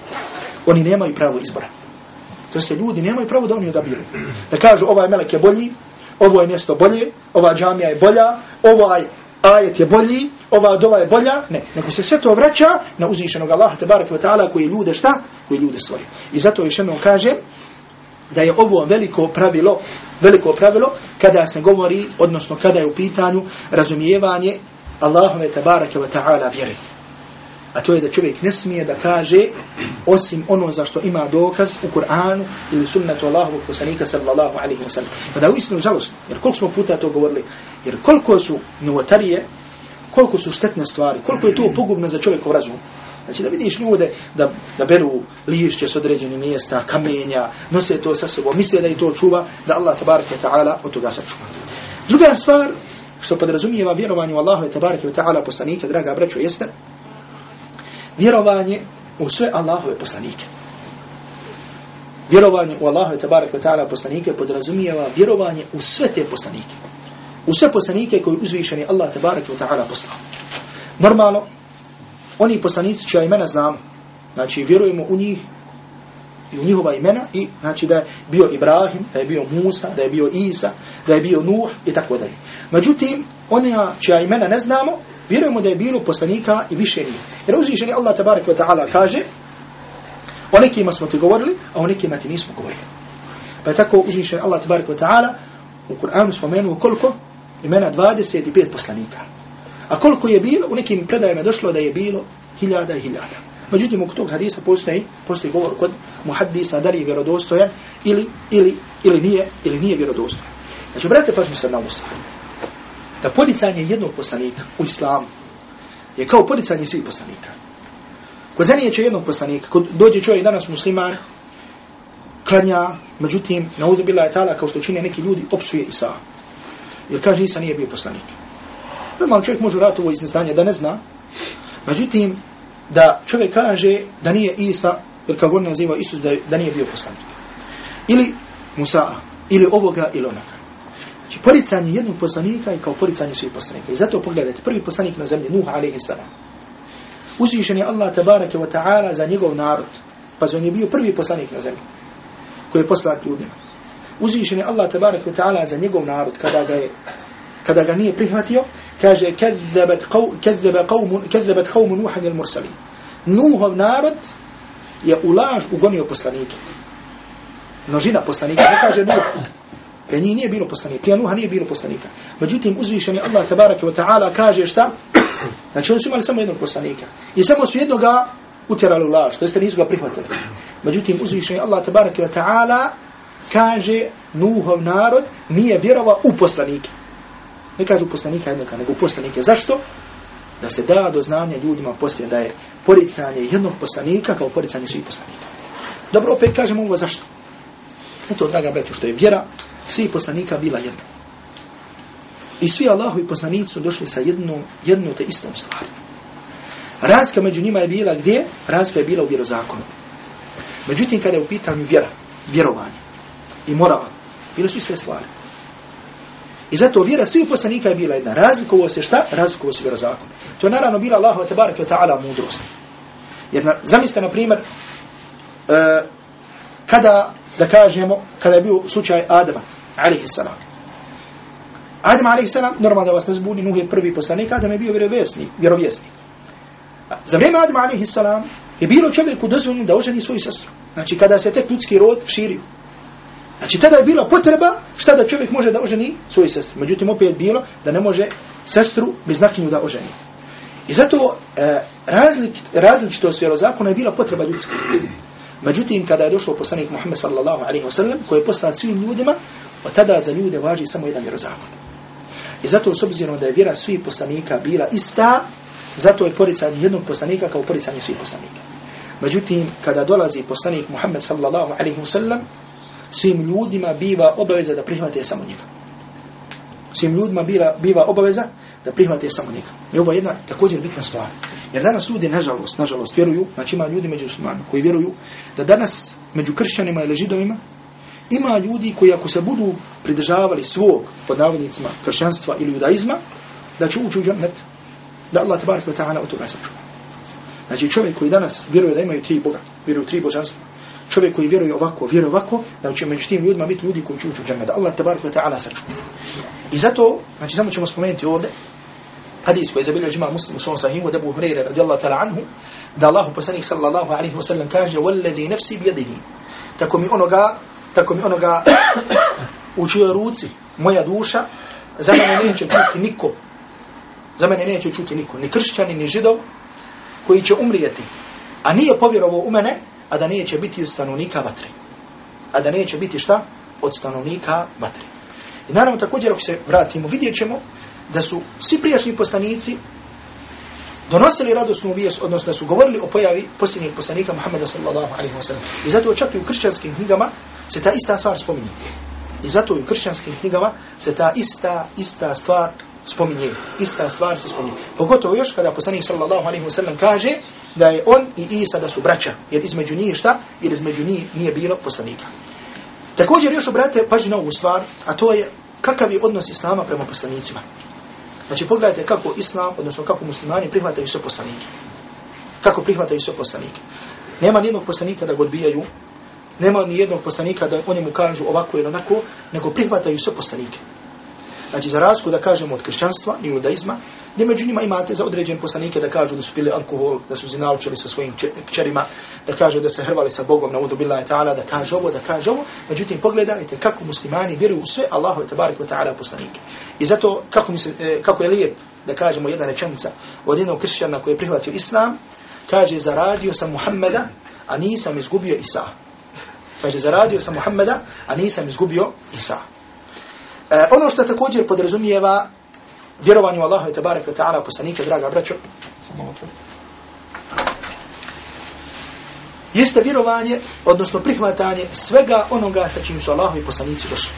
oni nemaju pravo izbora to se ljudi nemaju pravo da oni odabiru da kažu ovaj melek je bolji ovo je mjesto bolje ova džamija je bolja ovaj ajet je bolji ova dova je bolja ne nego se sve to vraća na uzvišenog Allaha tebareke ve taala koji ljude šta koji ljude stvori i zato još jednom kaže da je ovo veliko pravilo veliko pravilo kada se govori odnosno kada je u pitanju razumijevanje Allahove tabaraka wa ta'ala vjere. A to je da čovjek ne smije da kaže osim ono za što ima dokaz u Kur'anu ili sunnetu Allahovog poslanika sallallahu alaihi wa sallam. Pa da je uistinu žalostno, jer koliko smo puta to govorili, jer koliko su novotarije, koliko su štetne stvari, koliko je to pogubno za čovjekov razum. Znači da vidiš ljude da, da beru lišće s određenih mjesta, kamenja, nose to sa sobom, misle da je to čuva, da Allah tabaraka ta'ala od toga sačuva. Druga stvar, što podrazumijeva vjerovanje u Allahu i tabaraka wa ta'ala poslanike, draga braćo, jeste vjerovanje u sve Allahove poslanike. vjerovanje u Allahu te barek ve taala poslanike podrazumijeva vjerovanje u sve te poslanike. U sve poslanike koji uzvišeni Allah te barek ve taala poslao. Normalno oni poslanici čija imena znamo, znači vjerujemo u njih i u njihova imena i znači da je bio Ibrahim, da je bio Musa, da je bio Isa, da je bio Nuh i tako dalje. Međutim, oni čija imena ne znamo, vjerujemo da je bilo poslanika i više nije. Jer uzvišeni Allah tabaraka wa ta'ala kaže o nekima smo ti govorili, a o nekima ti nismo govorili. Pa je tako uzvišeni Allah tabaraka wa ta'ala u Kur'anu spomenuo koliko? Imena 25 poslanika. A koliko je bilo, u nekim predajama došlo da je bilo hiljada i hiljada. Međutim, u tog hadisa postoji, postoji govor kod muhaddisa da li je vjerodostojan ili, ili, ili, nije, ili nije vjerodostojan. Znači, brate, pažnju sad na ovu Da poricanje jednog poslanika u islamu je kao poricanje svih poslanika. Ko zanijeće jednog poslanika, ko dođe čovjek danas musliman, klanja, međutim, na uzu bila je tala, kao što čine neki ljudi, opsuje Isa. Jer kaže, Isa nije bio poslanik. Normalno čovjek može raditi ovo iz neznanja da ne zna, međutim, da čovjek kaže da nije Isa, jer kako on naziva Isus, da, da nije bio poslanik. Ili Musa, ili ovoga, ili onoga. Znači, poricanje jednog poslanika je kao poricanje svih poslanika. I zato pogledajte, prvi poslanik na zemlji, Nuh a.s. Uzvišen je Allah tabarake wa ta'ala za njegov narod. Pa on je bio prvi poslanik na zemlji, koji je poslat ljudima. Uzvišen je Allah tabarake wa ta'ala za njegov narod, kada ga je kada ga nije prihvatio, kaže kazzabat qaw kazzaba qawm kazzabat qawm al mursalin. Nuhov narod je ulaž ugonio poslanike. Množina poslanika, ne kaže Nuh. Prije njih nije bilo poslanika, prije Nuha nije bilo poslanika. Međutim, uzvišeni Allah tabaraka wa ta'ala kaže šta? Znači oni su imali samo jednog poslanika. I samo su jednoga utjerali u laž, to jeste nisu ga prihvatili. Međutim, uzvišeni Allah tabaraka wa ta'ala kaže Nuhov narod nije vjerovao u poslanike. Ne kažu poslanika jednoga, nego poslanike. Zašto? Da se da do znanja ljudima poslije da je poricanje jednog poslanika kao poricanje svih poslanika. Dobro, opet kažemo ovo zašto? Zato, draga braću, što je vjera svih poslanika bila jedna. I svi Allahovi poslanici su došli sa jednom, jednom te istom stvari. Razka među njima je bila gdje? Razka je bila u vjerozakonu. Međutim, kada je u pitanju vjera, vjerovanje i moral, bile su iste stvari. I zato vjera svih poslanika je bila jedna. Razlikovo se šta? Razlikovo se vjerozakon. To je naravno bila Allahova tabaraka wa ta'ala mudrost. Jer na, zamislite, na primjer, uh, kada, da kažemo, kada je bio slučaj Adama, alaihi salam. Adam alaihi salam, normalno da vas ne zbudi, Nuh je prvi poslanik, Adam je bio vjerovjesnik. vjerovjesnik. Za vrijeme Adama alaihi salam je bilo čovjeku dozvoljeno da oženi svoju sestru. Znači kada se tek ljudski rod širio. Znači tada je bila potreba šta da čovjek može da oženi svoju sestru. Međutim opet bilo da ne može sestru bez znakinju da oženi. I zato e, razlik, različitost vjerozakona je bila potreba ljudska. Međutim kada je došao poslanik Muhammed sallallahu alaihi wa sallam koji je poslan svim ljudima, od tada za ljude važi samo jedan vjerozakon. I zato s obzirom da je vjera svih poslanika bila ista, zato je poricanje jednog poslanika kao poricanje svih poslanika. Međutim, kada dolazi poslanik Muhammed sallallahu alaihi wasallam, svim ljudima biva obaveza da prihvate samo njega. Svim ljudima biva, biva obaveza da prihvate samo njega. I ovo je jedna također bitna stvar. Jer danas ljudi, nažalost, nažalost, vjeruju, znači ima ljudi među muslimanima koji vjeruju da danas među kršćanima ili židovima ima ljudi koji ako se budu pridržavali svog, pod navodnicima, kršćanstva ili judaizma, da će ući u džanet, da Allah tabaraka wa ta'ala od toga sačuva. Znači čovjek koji danas vjeruje da imaju tri Boga, vjeruju tri božanstva, čovjek koji vjeruje ovako, vjeruje ovako, da će među tim ljudima biti ljudi koji će ući u džanet, da Allah tabaraka wa ta'ala sačuva. I zato, znači samo ćemo spomenuti ovdje, hadis koji zabilja žima muslim u svom sahimu, da Abu Hureyre radijallahu ta'ala anhu, da Allah poslanik sallallahu alaihi wa sallam kaže, وَالَّذِي نَفْسِ بِيَدِهِ Tako mi onoga tako mi onoga u čijoj ruci moja duša, za mene neće čuti niko, za mene neće čuti niko, ni kršćani, ni židov, koji će umrijeti, a nije povjerovao u mene, a da neće biti od stanovnika vatre. A da neće biti šta? Od stanovnika vatre. I naravno također ako se vratimo, vidjet ćemo da su svi prijašnji poslanici donosili radosnu vijest, odnosno da su govorili o pojavi posljednjeg poslanika Muhammeda sallallahu alaihi wa sallam. I zato čak i u kršćanskim knjigama se ta ista stvar spominje. I zato u kršćanskim knjigama se ta ista, ista stvar spominje. Ista stvar se spominje. Pogotovo još kada poslanik sallallahu alaihi wa sallam kaže da je on i Isa da su braća. Jer između njih šta? Jer između njih nije bilo poslanika. Također još obrate pažnju na ovu stvar, a to je kakav je odnos Islama prema poslanicima. Znači pogledajte kako Islam, odnosno kako muslimani prihvataju sve poslanike. Kako prihvataju sve poslanike. Nema nijednog poslanika da ga odbijaju, nema ni jednog poslanika da oni mu kažu ovako ili onako, nego prihvataju sve poslanike. Znači, za razliku da kažemo od kršćanstva i judaizma, gdje među njima imate za određen poslanike da kažu da su pili alkohol, da su zinalčili sa svojim kćerima, da kažu da se hrvali sa Bogom na udubillahi ta'ala, da kaže ovo, da kaže ovo. Međutim, pogledajte kako muslimani vjeruju u sve Allahove tabarik wa ta'ala poslanike. I zato, kako, se, e, kako je lijep da kažemo jedna rečenica od jednog kršćana koji je prihvatio islam, kaže, zaradio sam Muhammeda, a nisam izgubio Isa. Pa kaže, zaradio sam Muhammeda, a nisam izgubio Isa. E, ono što također podrazumijeva vjerovanju Allahu i tabaraka wa ta'ala poslanike, draga braćo, jeste vjerovanje, odnosno prihvatanje svega onoga sa čim su Allahu i poslanici došli.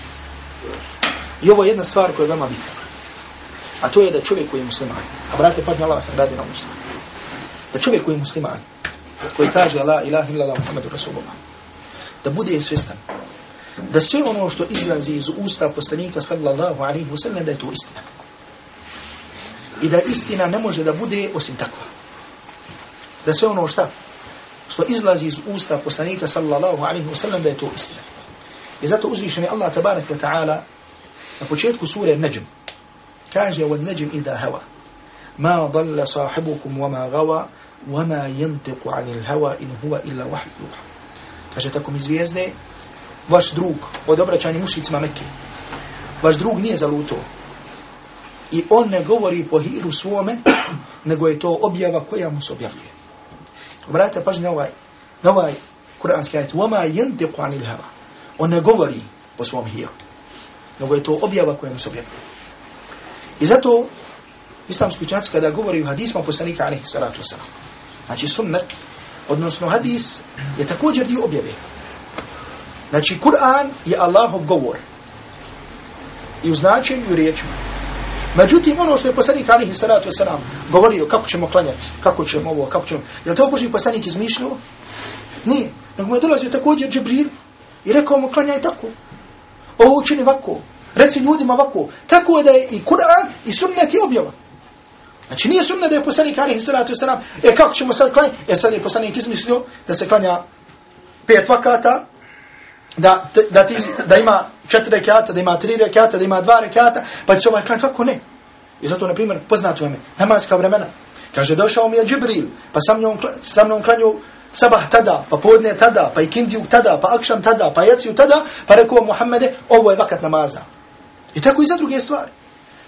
I ovo je jedna stvar koja je veoma bitna. A to je da čovjek koji je musliman, a brate, pa Allah sam radi na musliman, da čovjek koji je musliman, koji kaže la ilaha illallah Muhammedu Rasulullah, da bude svjestan da sve ono što izlazi iz usta poslanika sallallahu alaihi wasallam da je to istina. I da istina ne može da bude osim takva. Da sve ono šta što izlazi iz usta poslanika sallallahu alaihi wasallam da je to istina. I zato uzvišeni Allah tabarak wa ta'ala na početku sure Najm kaže od najm idha hawa ma dalla sahibukum wa ma gawa wa ma yantiqu anil hawa in huwa illa wahyu kaže tako mi zvijezde vaš drug od obraćanja mušicima Mekke. Vaš drug nije zaluto. I on ne govori po hiru svome, nego je to objava koja mu se objavljuje. Obratite pažnje ovaj, na ovaj kuranski ajit. Vama jente kuanil hava. On ne govori po svom hiru. Nego je to objava koja mu se objavljuje. I zato islamski učenjaci kada govori u hadisma poslanika alaihi salatu wasalam. Znači sunnet, odnosno hadis, je također dio objave. Znači, Kur'an je Allahov govor. I u značenju i u riječima. Međutim, ono što je poslanik alihi salatu wasalam govorio kako ćemo klanjati, kako ćemo ovo, kako ćemo... Je li to Boži poslanik izmišljao? Nije. Nego mu je dolazio također Džibril i rekao mu klanjaj tako. Ovo učini ovako. Reci ljudima ovako. Tako je da je i Kur'an i sunnet i objava. Znači nije sunna da je poslanik alihi salatu wasalam e kako ćemo sad klanjati? E sad je poslanik izmislio da se klanja pet vakata da, da, ti, da ima četiri rekata, da ima tri rekata, da ima dva rekata, pa će se ovaj klanjati ovako, ne. I zato, na primjer, poznato vam je, namaska vremena. Kaže, došao mi je Džibril, pa sa mnom, sa mnom klanju sabah tada, pa podne tada, pa ikindiju tada, pa akšam tada, pa jaciju tada, pa rekao Muhammede, ovo je vakat namaza. I tako i za druge stvari.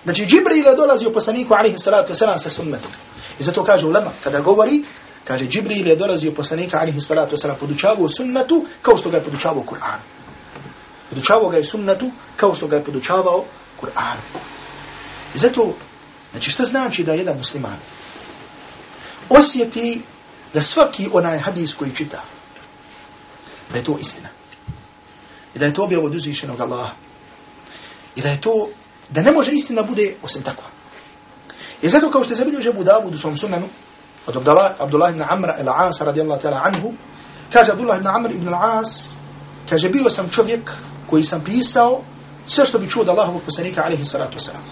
Znači, Džibril je dolazio poslaniku, alaihi salatu wasalam, sa sunnetom. I zato kaže ulema, kada govori, Kaže, Džibril je dolazio poslanika, alaihi salatu wasalam, podučavao sunnetu kao što ga je podučavao Kur'an. Podučavao ga je sunnetu kao što ga je podučavao Kur'an. I zato, znači šta znači da jedan musliman osjeti da svaki onaj hadis koji čita, da je to istina. I da je to objavo od uzvišenog Allaha. I da je to, da ne može istina bude osim takva. I zato kao što se zabilježio Abu Dawud u svom sunnanu, od Abdullah, Abdullah ibn Amr al-As radijallahu ta'ala anhu, kaže Abdullah ibn Amr ibn al-As, kaže bio sam čovjek koji sam pisao sve što bi čuo od Allahovog poslanika alaihi salatu wasalam.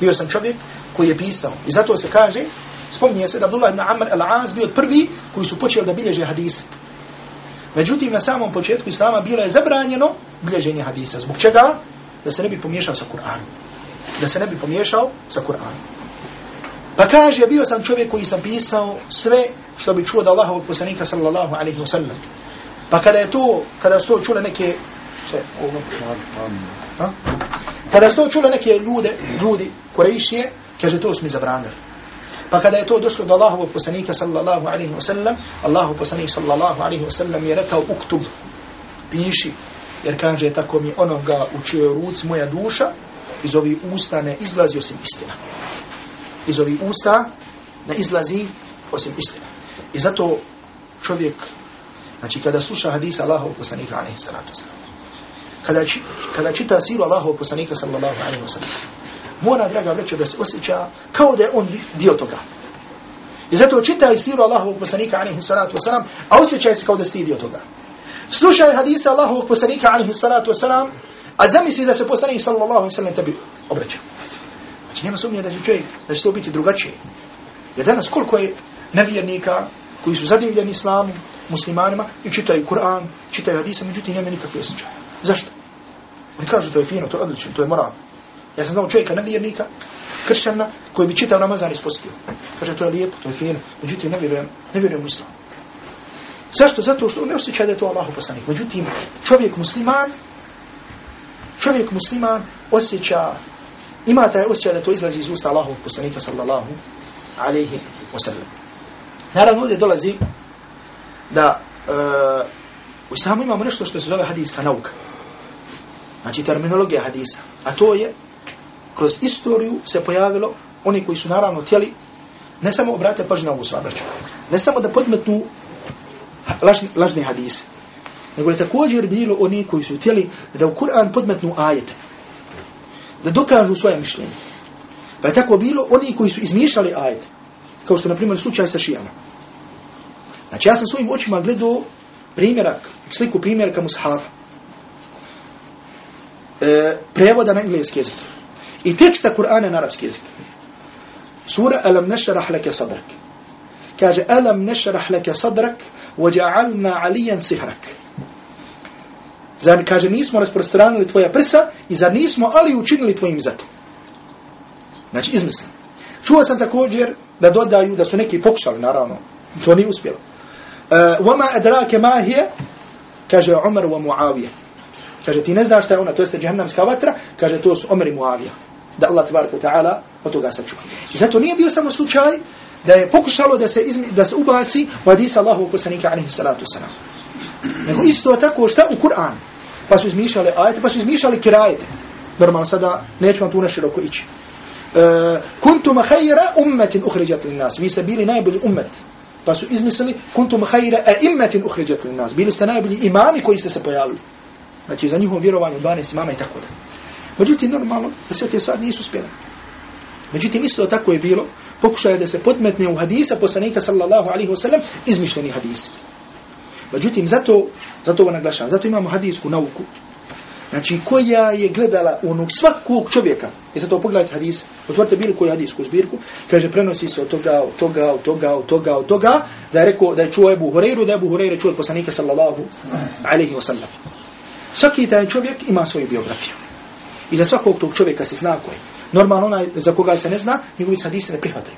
Bio sam čovjek koji je pisao. I zato se kaže, spominje se da Abdullah ibn Amr al-As bio prvi koji su počeli da bilježe hadise. Međutim, na samom početku Islama bilo je zabranjeno bilježenje hadisa. Zbog čega? Da se ne bi pomiješao sa Kur'anom. Da se ne bi pomiješao sa Kur'anom. Pa kaže, bio sam čovjek koji sam pisao sve što bi čuo od Allahovog poslanika sallallahu alaihi wa sallam. Pa kada je to, kada su to čule neke, se, ovo, ha? kada su to čule neke ljude, ljudi, korejšije, kaže, to su mi zabranili. Pa kada je to došlo do Allahovog poslanika sallallahu alaihi wa sallam, Allahov poslanik sallallahu alaihi wa sallam je rekao, uktub, piši, jer kaže, tako mi onoga u čijoj ruci moja duša, iz ovih usta ne izlazi osim istina iz ovih usta ne izlazi osim istina. I zato čovjek, znači kada sluša hadisa Allahov poslanika alaihi salatu wasalam, kada, či, kada čita siru Allahov poslanika sallallahu alaihi wasalam, mora, draga vreću, da se osjeća kao da je on dio toga. I zato čitaj siru Allahov poslanika alaihi salatu wasalam, a osjećaj se kao da si dio toga. Slušaj hadisa Allahov poslanika alaihi salatu wasalam, a zamisli da se poslanik sallallahu alaihi wa sallam tebi obraća. Znači nema sumnje da će čovjek, da će to biti drugačije. Jer danas koliko je nevjernika koji su zadivljeni islamu, muslimanima i čitaju Kur'an, čitaju hadise, međutim nema nikakve osjećaja. Zašto? Oni kažu to je fino, to je odlično, to je moral. Ja sam znao čovjeka nevjernika, kršćana, koji bi čitao Ramazan ispostio. Kaže, to je lijepo, to je fino, međutim ne vjerujem, ne vjerujem u islam. Zašto? Zato što on ne osjeća da je to Allahu poslanik. Međutim, čovjek musliman, čovjek musliman osjeća, ima taj osjećaj da to izlazi iz usta Allahovog poslanika sallallahu alaihi wa sallam. Naravno, ovdje dolazi da uh, u islamu imamo nešto što se zove hadijska nauka. Znači terminologija hadisa. A to je, kroz istoriju se pojavilo oni koji su naravno tijeli ne samo obrate pažnje na ovu svabraću, ne samo da podmetnu lažni, lažni hadise, nego je također bilo oni koji su tijeli da u Kur'an podmetnu ajete, da dokažu svoje mišljenje. Pa je tako bilo oni koji su izmišljali ajete, kao što je na primjer slučaj sa šijama. Znači ja sam svojim očima gledao primjerak, sliku primjerka mushafa. E, prevoda na engleski jezik. I teksta Kur'ana na arabski jezik. Sura Alam nešarah leke sadrak. Kaže Alam nešarah leke sadrak وَجَعَلْنَا عَلِيًا سِهْرَكَ Zar, kaže, nismo rasprostranili tvoja prsa i zar nismo ali učinili tvojim zatom. Znači, izmislim. Čuo sam također da dodaju da su neki pokušali, naravno, to nije uspjelo. وما أدراك ما هي kaže Umar wa Muavija. Kaže, ti ne znaš šta je ona, to jeste džahannamska vatra, kaže, to su Umar i Muavija. Da Allah tabaraka ta'ala od toga sačuva. I zato nije bio samo slučaj da je pokušalo da se, izmi, da se ubaci u hadisa Allahu poslanika alaihi salatu salam. Nego isto tako šta u Kur'an. Pa su izmišljali ajete, pa su izmišljali kirajete. Normalno sada neću vam tu na široko ići. E, kuntum khayra ummetin ukhrijat lin nas. Vi ste bili najbolji ummet pa su izmislili kuntum khayra a'immatin ukhrijat lin nas bili ste najbolji imami koji ste se pojavili znači za njihovo vjerovanje 12 imama i tako da međutim normalno da sve te stvari nisu uspjele međutim isto tako je bilo pokušaj da se podmetne u hadisa poslanika sallallahu alaihi wasallam izmišljeni hadis međutim zato zato ovo naglašavam zato imamo hadisku nauku Znači, koja je gledala onog svakog čovjeka, i zato pogledajte hadis, otvorite bilo koju hadisku zbirku, kaže, prenosi se od toga, od toga, od toga, od toga, od toga, da je rekao da je čuo Ebu Horeiru, da je Ebu Horeiru čuo od poslanika sallallahu alaihi wa sallam. Svaki taj čovjek ima svoju biografiju. I za svakog tog čovjeka se zna koji. Normalno onaj za koga se ne zna, njegovi hadise ne prihvataju.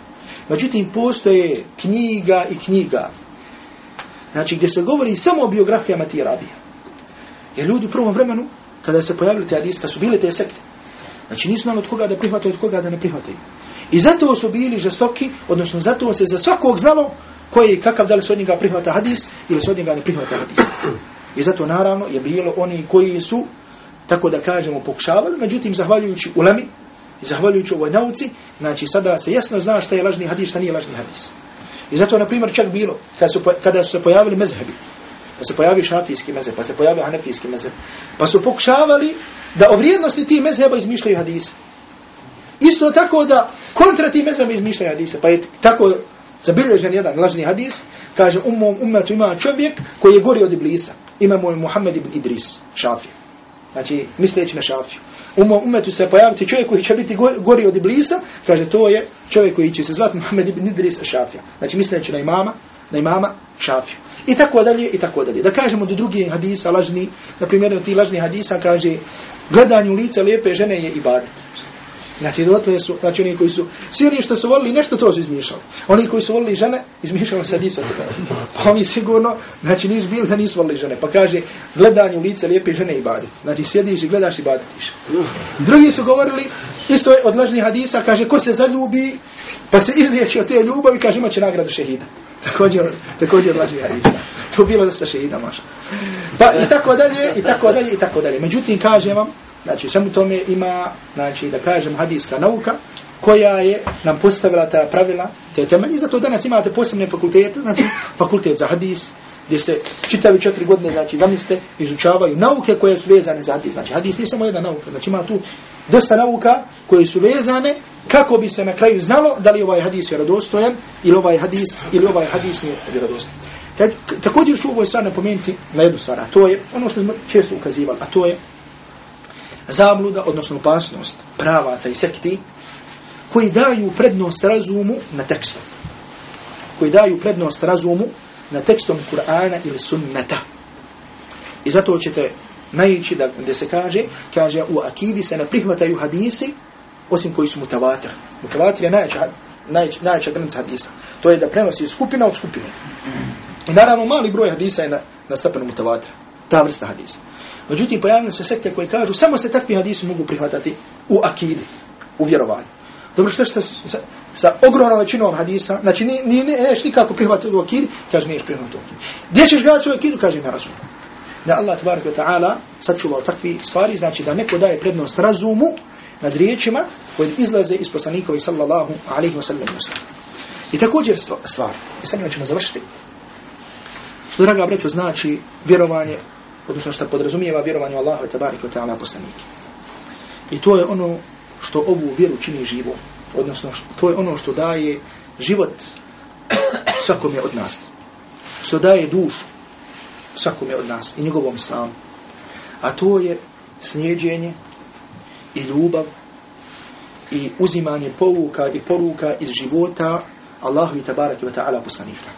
Međutim, postoje knjiga i knjiga. Znači, gdje se govori samo o biografijama ti rabija. Jer ljudi u prvom vremenu kada se pojavili te hadijska, su bile te sekte. Znači nisu znali od koga da prihvataju, od koga da ne prihvataju. I zato su bili žestoki, odnosno zato se za svakog znalo koji je kakav, da li se od njega prihvata hadis ili se od njega ne prihvata hadis. I zato naravno je bilo oni koji su, tako da kažemo, pokušavali, međutim, zahvaljujući ulemi, zahvaljujući ovoj nauci, znači sada se jasno zna šta je lažni hadis, šta nije lažni hadis. I zato, na primjer, čak bilo, kada su, kada su se pojavili mezhebi, pa se pojavi šafijski mezheb, pa se pojavi hanefijski mezheb, pa su pokušavali da o vrijednosti ti mezheba izmišljaju hadise. Isto tako da kontra ti mezheba izmišljaju hadise, pa je tako zabilježen jedan lažni hadis, kaže u mom umetu ima čovjek koji je gori od Iblisa. Ima moj Muhammed ibn Idris, šafij. Znači, misleći na šafiju. U mom umetu se pojaviti čovjek koji će biti gori od Iblisa, kaže to je čovjek koji će se zvati Muhammed ibn Idris, šafija. Znači, misleći na imama, na imama šafiju. I tako dalje, i tako dalje. Da kažemo do drugih hadisa lažni, na primjer od tih lažnih hadisa kaže gledanju lica lijepe žene je ibadet. Znači, dotle su, znači oni koji su, svi oni što su volili nešto to su izmišljali. Oni koji su volili žene, izmišljali se hadisa. Pa oni sigurno, znači nisu bili da nisu volili žene. Pa kaže, gledanju lica lijepe žene i badit. Znači, sjediš i gledaš i ibadetiš. Drugi su govorili, isto je od lažnih hadisa, kaže, ko se zaljubi, pa se izliječi od te ljubavi, kaže, imat će nagradu šehida. Također, također laži hadisa. To bilo da ste šehida, maša. Pa i tako dalje, i tako dalje, i tako dalje. Međutim, kažem vam, znači, svemu tome ima, znači, da kažem, hadijska nauka, koja je nam postavila ta pravila, te temelji, zato danas imate posebne fakultete, znači, fakultet za hadis, gdje se čitavi četiri godine, znači zamislite, izučavaju nauke koje su vezane za hadis. Znači hadis nije samo jedna nauka, znači ima tu dosta nauka koje su vezane kako bi se na kraju znalo da li ovaj hadis vjerodostojan ili ovaj hadis ili ovaj hadis nije vjerodostojan. Također ću u ovoj strani napomenuti na jednu stvar, a to je ono što smo često ukazivali, a to je zabluda, odnosno opasnost pravaca i sekti koji daju prednost razumu na tekstu. Koji daju prednost razumu na tekstom Kur'ana ili sunnata. I zato ćete najići da gdje se kaže, kaže u akidi se ne prihvataju hadisi osim koji su mutavatir. Mutavatir je najjača, najjača, najjača granica hadisa. To je da prenosi skupina od skupine. I naravno mali broj hadisa je na, na stepenu mutavatir. Ta vrsta hadisa. Međutim, pojavljaju se sekte koji kažu samo se takvi hadisi mogu prihvatati u akidi, u vjerovanju. Dobro, što ste sa, sa ogromnom većinom hadisa, znači ni, ni, ne, neš nikako prihvatiti u akidi, kaže niješ prihvatiti u akidi. Gdje ćeš gledati u akidu, kaže na razumu. Da Allah, tabarak wa ta'ala, sačuvao takvi stvari, znači da neko daje prednost razumu nad riječima koje izlaze iz poslanikovi sallallahu alaihi wa sallam. I također stvar, i sad ćemo završiti, što draga breću znači vjerovanje odnosno što podrazumijeva vjerovanje u Allaha te wa ta'ala poslanike. I to je ono što ovu vjeru čini živo, odnosno to je ono što daje život svakome od nas. Što daje dušu svakome od nas i njegovom islamu. A to je snijeđenje i ljubav i uzimanje poruka i poruka iz života Allahu i tabaraka wa ta'ala poslanika.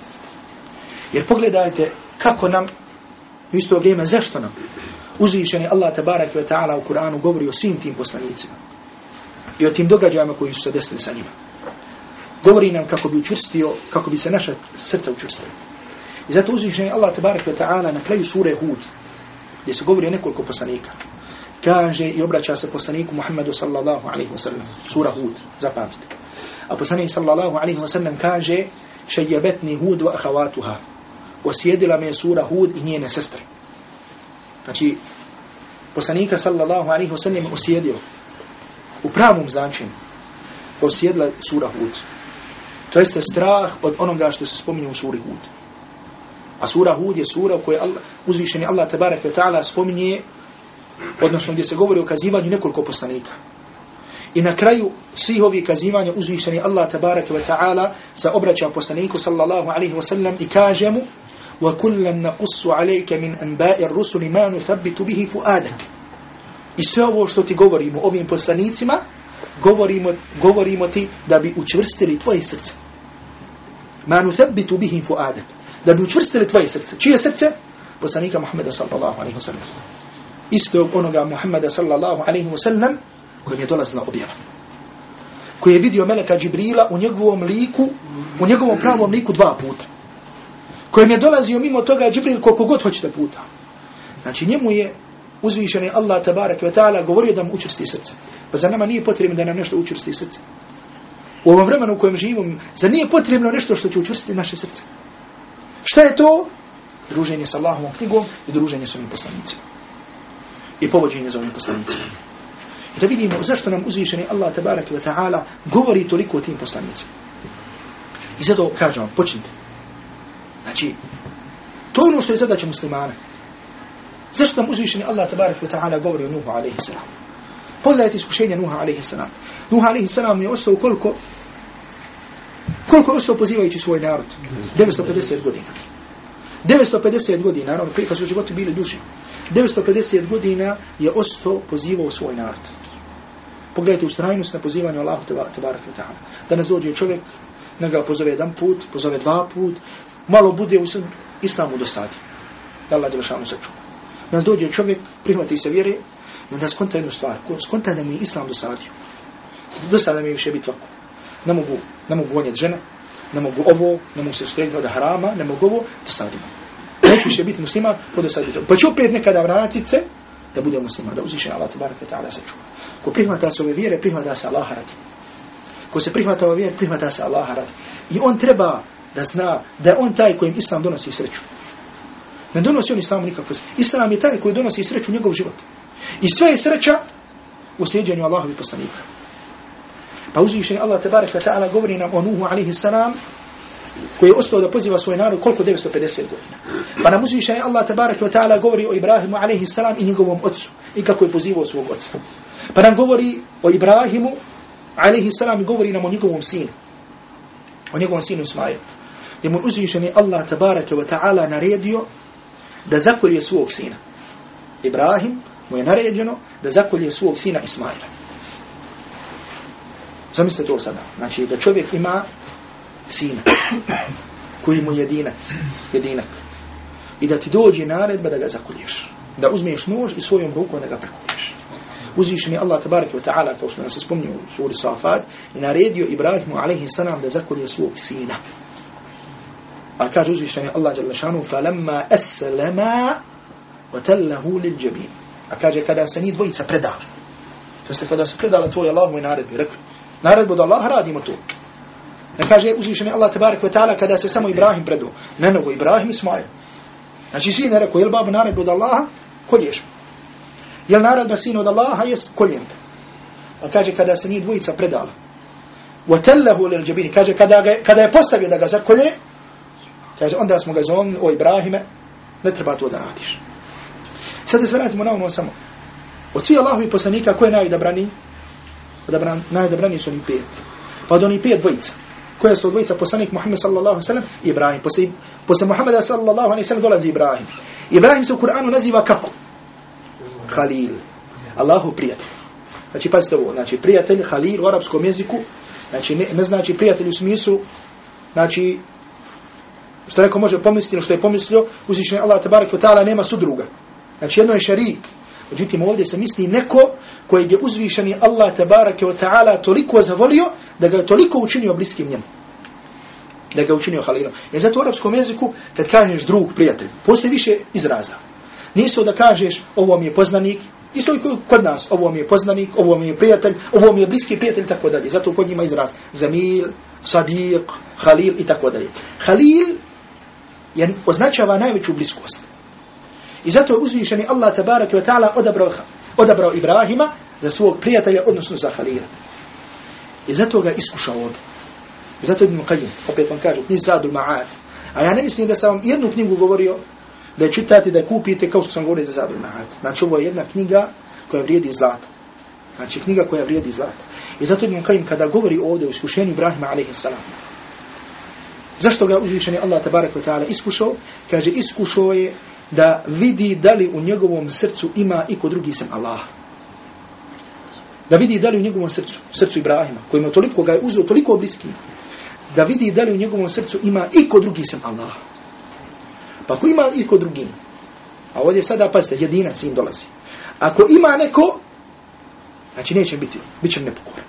Jer pogledajte kako nam U isto vrijeme, zašto nam? Uzvišeni Allah tabarak wa ta'ala u Kur'anu govori o svim tim poslanicima. I o tim događajima koji su se desili sa njima. Govori nam kako bi učvrstio, kako bi se naša srca učvrstio. I zato uzvišeni Allah tabarak wa ta'ala na kraju sure Hud, gdje se govori o nekoliko poslanika, kaže i obraća se poslaniku Muhammedu sallallahu alaihi wa sallam. Sura Hud, zapamtite. A poslanik sallallahu alaihi wa sallam kaže, šajjabetni Hud wa ahavatuha osjedila me sura Hud i njene sestre. Znači, poslanika sallallahu alaihi wa sallam osjedio u pravom značenju osjedila sura Hud. To jeste strah od onoga što se spominje u suri Hud. A sura Hud je sura u kojoj Allah, uzvišeni Allah tabarak wa ta'ala spominje, odnosno gdje se govori o kazivanju nekoliko poslanika. I na kraju svih ovih kazivanja uzvišeni Allah tabarak wa ta'ala se obraća poslaniku sallallahu alaihi wa sallam i kaže mu وكلا نقص عليك من انباء الرسل ما نثبت به فؤادك I sve ovo što ti govorimo ovim poslanicima, govorimo, govorimo ti da bi učvrstili tvoje srce. Ma nuthabbitu bihim fuadak. Da bi učvrstili tvoje srce. Čije srce? Poslanika Muhammeda sallallahu alaihi wa sallam. Isto onoga Muhammeda sallallahu alaihi wa sallam kojim je dolazila objava. Koji je vidio Meleka Džibrila u njegovom liku, u njegovom pravom liku dva puta kojem je dolazio mimo toga Džibril koliko god hoćete puta. Znači njemu je uzvišeni Allah tabarak wa ta'ala govorio da mu učvrsti srce. Pa za nama nije potrebno da nam nešto učvrsti srce. U ovom vremenu u kojem živimo, za nije potrebno nešto što će učvrstiti naše srce. Šta je to? Druženje sa Allahom knjigom i druženje sa ovim poslanicima. I povođenje za ovim poslanicima. I da vidimo zašto nam uzvišeni Allah tabarak wa ta'ala govori toliko o tim poslanicima. I zato kažem vam, počnite. Znači, to je ono što je zadaća muslimana. Zašto nam uzvišeni Allah tabarak wa ta'ala govori o Nuhu alaihi salam? Pogledajte iskušenje Nuha alaihi salam. Nuha alaihi salam je ostao koliko? Koliko je ostao pozivajući svoj narod? 950 godina. 950 godina, naravno, prije kad su životi bili duži. 950 godina je ostao pozivao svoj narod. Pogledajte ustrajnost na pozivanju Allahu tabarak wa ta'ala. Danas dođe čovjek, ne ga pozove jedan put, pozove dva put, malo bude u islamu dosadi. Da Allah Đelešanu sačuva. Nas dođe čovjek, prihvati se vjere, i onda skonta jednu stvar. Skonta da mi je islam dosadio. Dosada mi je više biti ovako. Ne mogu, ne mogu vonjeti žene, ne mogu ovo, ne mogu se stegnuti od harama, ne mogu ovo, dosadimo. Neću više biti muslima, ko dosadi to. Pa ću opet nekada vratit se, da bude musliman, da uzviše Allah tabaraka ta'ala sačuva. Ko prihvata se ove vjere, prihvata se Allah radi. Ko se prihvata ove vjere, prihvata se Allah radi. I on treba da zna da je on taj kojim islam donosi sreću. Ne donosi on islamu nikakvu sreću. Islam je taj koji donosi sreću u njegov život. I sve je sreća u sljeđenju Allahovi poslanika. Pa uzvišeni Allah tabarak wa ta'ala govori nam o Nuhu alaihi salam koji je ostao da poziva svoj narod koliko 950 godina. Pa nam uzvišeni Allah tabaraka wa ta'ala govori o Ibrahimu alaihi salam i njegovom otcu i kako je pozivao svog otca. Pa nam govori o Ibrahimu alaihi salam i govori nam o njegovom sinu. O njegovom sinu Ismailu. Gdje mu uzvišeni Allah tabaraka wa ta'ala naredio da zakolje svog sina. Ibrahim mu je naređeno da zakolje svog sina Ismaila. Zamislite to sada. Znači da čovjek ima sina koji mu je jedinac, jedinak. I da ti dođe naredba da ga zakolješ. Da uzmeš nož i svojom rukom da ga prekolješ. Uzvišeni Allah tabaraka wa ta'ala, kao što nas se spomnio u suri Safad, i naredio Ibrahimu alaihi salam da zakolje svog sina. A kaže uzvišeni Allah jalla šanu, فَلَمَّا أَسْلَمَا وَتَلَّهُ لِلْجَبِينَ A kaže kada se ni dvojica predala. To jest kada se predala to je Allahove naredbi. Rekli, naredbu da Allah radimo to. Ne kaže uzvišeni Allah tabarak wa ta'ala kada se samo Ibrahim predao. Ne nego Ibrahim Ismail. Znači sin je rekao, jel babu naredbu od Allaha? Kolješ. Jel naredba sin od Allaha? Jes, koljem te. A kaže kada se ni dvojica predala. وَتَلَّهُ لِلْجَبِينِ Kaže kada, ga, kada je postavio da ga zakolje, kaže onda smo ga zovnili, o Ibrahime, ne treba to da radiš. Sada se vratimo na ono samo. Od svih Allahovi poslanika, ko je najodabrani? Odabran, najodabrani su oni pet. Pa od oni pet dvojica. Koja su dvojica poslanik Muhammed sallallahu sallam? Ibrahim. Posle, posle Muhammeda sallallahu alaihi sallam dolazi Ibrahim. Ibrahim se u Kur'anu naziva kako? Khalil. Allahu prijatelj. Znači, pazite ovo. Znači, prijatelj, Khalil u arapskom jeziku. Znači, ne, ne znači prijatelj u smislu. Znači, što neko može pomisliti, što je pomislio, uzvišenje Allah tabarak wa ta'ala nema sudruga. Znači jedno je šarik. Međutim, ovdje se misli neko koji je uzvišeni Allah tabarake wa ta'ala toliko zavolio da ga je toliko učinio bliskim njemu. Da ga je učinio halilom. Jer zato u arapskom jeziku, kad kažeš drug, prijatelj, postoji više izraza. Nisu da kažeš ovo mi je poznanik, isto i kod nas, ovo mi je poznanik, ovo mi je prijatelj, ovo mi je bliski prijatelj, tako dalje. Zato kod njima izraz zamil, sadiq, halil i tako dalje. Halil jer označava najveću bliskost. I zato je uzvišeni Allah tabarak wa ta'ala odabrao, odabrao Ibrahima za svog prijatelja, odnosno za Halila. I zato ga iskušao ovdje. I zato Ibn Qayyim, opet vam kažu, knjiz Zadul Ma'ad. A ja ne mislim da sam vam jednu knjigu govorio da je čitate, da je kupite kao što sam govorio za Zadul Ma'ad. Znači ovo je jedna knjiga koja vrijedi zlata. Znači knjiga koja vrijedi zlata. I zato Ibn Qayyim kada govori ovdje o iskušenju Ibrahima a.s. Zašto ga uzvišeni Allah tabarak wa ta'ala iskušao? Kaže, iskušao je da vidi da li u njegovom srcu ima iko drugi sem Allah. Da vidi da li u njegovom srcu, srcu Ibrahima, kojima toliko, ga je uzeo toliko bliski, da vidi da li u njegovom srcu ima iko drugi sem Allah. Pa ako ima iko drugi, a ovdje sada, pazite, jedinac im dolazi. Ako ima neko, znači neće biti, bit će nepokoran.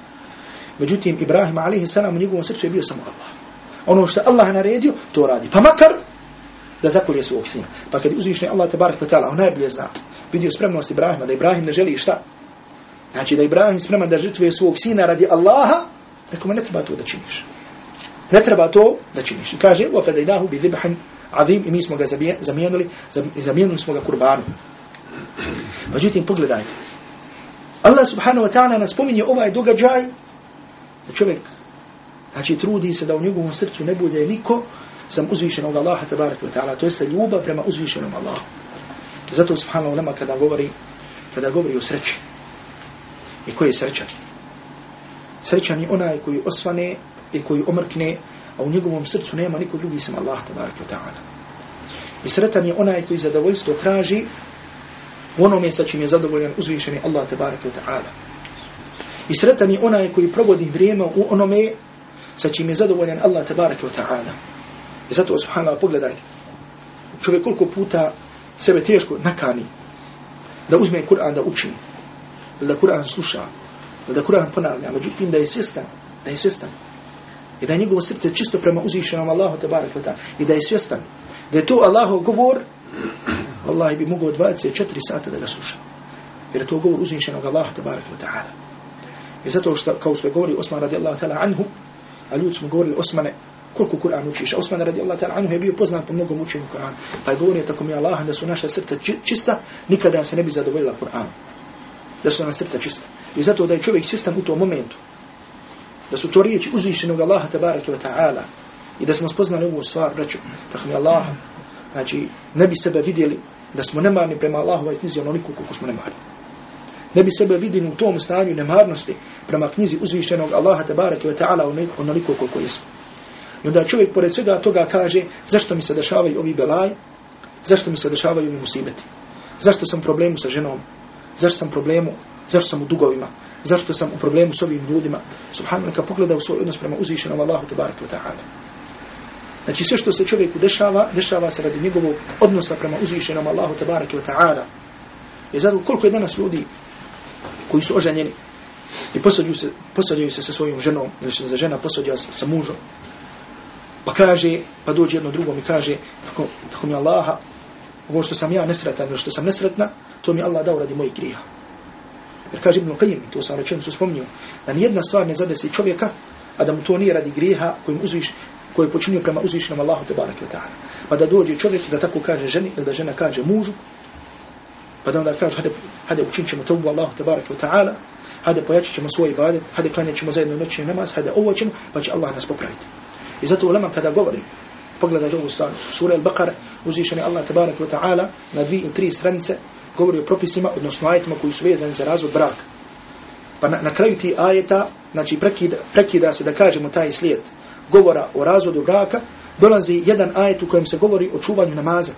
Međutim, Ibrahim, alaihi salam, u njegovom srcu je bio samo Allah Ono što Allah naredio, to radi. Pa makar, da zakolje svog sina. Pa kad uzvišni Allah tabarak wa ta'ala, on najbolje zna, vidio spremnost Ibrahima, da Ibrahim ne želi šta? Znači da Ibrahim spreman da žrtvuje svog sina radi Allaha, rekome ne treba to da činiš. Ne treba to da činiš. I kaže, وَفَدَيْنَاهُ بِذِبْحٍ عَظِيمٍ I mi smo ga zamijenili, zamijenili smo ga kurbanu. Međutim, pogledajte. Allah subhanahu wa ta'ala nas pominje ovaj događaj da čovjek znači trudi se da u njegovom srcu ne bude niko sam uzvišenog Allaha tabaraka wa ta'ala, to jeste ljubav prema uzvišenom Allahu. Zato subhanallahu nama kada govori, kada govori o sreći, i koji je srećan? Srećan je onaj koji osvane i koji omrkne, a u njegovom srcu nema niko drugi sam Allah tabaraka wa ta'ala. I sretan je onaj koji zadovoljstvo traži u onome sa čim je zadovoljan uzvišeni Allah tabaraka wa ta'ala. I sretan je onaj koji provodi vrijeme u onome sa čim je zadovoljan Allah tabaraka wa ta'ala. I zato, subhanallah, pogledajte, čovjek koliko puta sebe teško nakani da uzme Kur'an da uči, da Kur'an sluša, da Kur'an ponavlja, međutim da je svjestan, da je svjestan, i da je njegovo srce čisto prema uzvišenom Allahu tabaraka wa i da je svjestan, da je to Allahov govor, Allah bi mogao 24 sata da ga sluša. Jer je to govor uzvišenog Allaha tabaraka wa ta'ala. I zato što, kao što govori Osman radijallahu ta'ala anhu, a ljudi smo govorili Osmane, koliko Kur'an učiš. Osman radijallahu ta'ala anhu je bio poznat po mnogom učenju Kur'an. Pa je govorio tako mi Allah da su naša srca čista, nikada se ne bi zadovoljila Kur'an. Da su nam srca čista. I zato da je čovjek svjestan u tom momentu. Da su to riječi uzvišenog Allaha tabaraka wa ta'ala. I da smo spoznali ovu stvar, braću, tako mi Allah, znači, ne bi sebe vidjeli da smo nemarni prema Allahovoj knjizi onoliko koliko smo nemarni. Ne bi sebe vidjeli u tom stanju nemarnosti prema knjizi uzvišenog Allaha tabaraka wa ta'ala onoliko koliko jesmo. I onda čovjek pored svega toga kaže zašto mi se dešavaju ovi belaj, zašto mi se dešavaju ovi musibeti, zašto sam problemu sa ženom, zašto sam problemu, zašto sam u dugovima, zašto sam u problemu s ovim ljudima. Subhanallah, pogleda u svoj odnos prema uzvišenom Allahu tabaraka wa ta'ala. Znači sve što se čovjeku dešava, dešava se radi njegovog odnosa prema uzvišenom Allahu tabaraka wa ta'ala. I zato koliko je danas ljudi koji su oženjeni i posvađaju se, posvađaju se sa svojom ženom, znači ili se za žena posvađa sa, sa mužom, pa kaže, pa dođe jedno drugom i kaže, tako, tako mi Allaha, ovo što sam ja nesretan, ili što sam nesretna, to mi Allah dao radi mojih grija. Jer kaže Ibn Qayyim, to sam rečeno su spomnio, da nijedna stvar ne zadesi čovjeka, a da mu to nije radi grijeha kojim uzviš, koji je počinio prema uzvišenom Allahu te barake ta'ala. Pa da dođe čovjek da tako kaže ženi, ili da žena kaže mužu, pa da onda kaže, hajde, hajde učinit ćemo tobu Allahu tabaraka wa ta'ala, hajde pojačit ćemo svoj ibadet, hajde klanjat ćemo zajedno noćni namaz, hajde ovo ćemo, pa će Allah nas popraviti. I zato ulema kada govori, pogledajte ovu stranu, sura Al-Baqara, uzvišeni Allah tabaraka wa ta'ala, na dvije ili tri stranice, govori o propisima, odnosno ajetima koji su vezani za razvod braka. Pa na, na kraju ti ajeta, znači prekida, prekida se da kažemo taj slijed govora o razvodu braka, dolazi jedan ajet u kojem se govori o čuvanju namaza.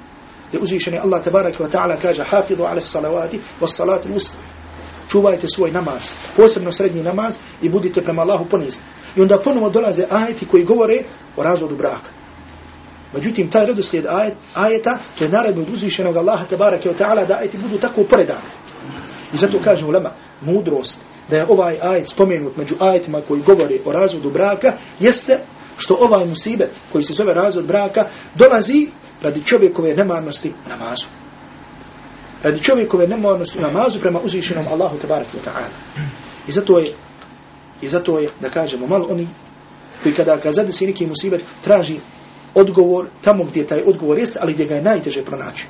Gdje uzvišeni Allah tabaraka wa ta'ala kaže hafidu ala salavati wa salatu usta. Čuvajte svoj namaz, posebno srednji namaz i budite prema Allahu ponizni. I onda ponovo dolaze ajeti koji govore o razvodu braka. Međutim, taj redoslijed ajet, ajeta, to je naredno od uzvišenog Allaha tabaraka wa ta'ala da ajeti budu tako poredani. I zato kaže ulema, mudrost, da je ovaj ajet spomenut među ajetima koji govore o razvodu braka, jeste što ovaj musibet koji se zove razvod braka dolazi radi čovjekove nemarnosti u namazu. Radi čovjekove nemarnosti u namazu prema uzvišenom Allahu tabaraka wa ta'ala. I zato je I zato je, da kažemo, malo oni koji kada ga zadesi neki musibet, traži odgovor tamo gdje taj odgovor jeste, ali gdje ga je najteže pronaći.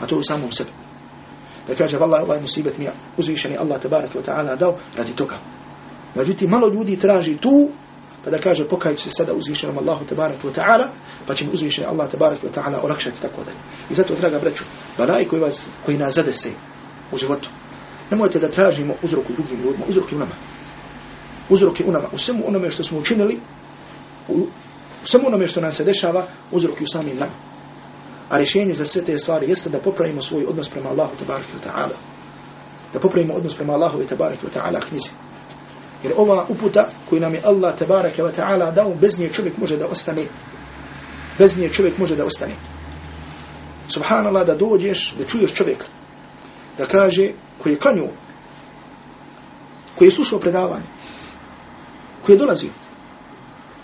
A to je u samom sebi. Da kaže, vallaha, ovaj musibet mi je uzvišeni Allah tabaraka wa ta'ala dao radi toga. Međutim, malo ljudi traži tu, pa da kaže, pokajući se sada uzvišenom Allahu tabaraka wa ta'ala, pa će mu uzvišen Allah tabaraka wa ta'ala olakšati tako dalje. I zato, draga braću, balaj koji, vas, koji nas zadese u životu, nemojte da tražimo uzrok u drugim ljudima, uzroku u nama uzroke u nama, u svemu onome što smo učinili, u svemu onome što nam se dešava, uzroke u samim nama. A rješenje za sve te stvari jeste da popravimo svoj odnos prema Allahu tabaraka wa ta'ala. Da popravimo odnos prema Allahu tabaraka wa ta'ala knjizi. Jer ova uputa koju nam je Allah tabaraka wa ta'ala dao, bez nje čovjek može da ostane. Bez nje čovjek može da ostane. Subhanallah da dođeš, da čuješ čovjeka, da kaže, koji je klanju, koji je slušao predavanje, koji je dolazio,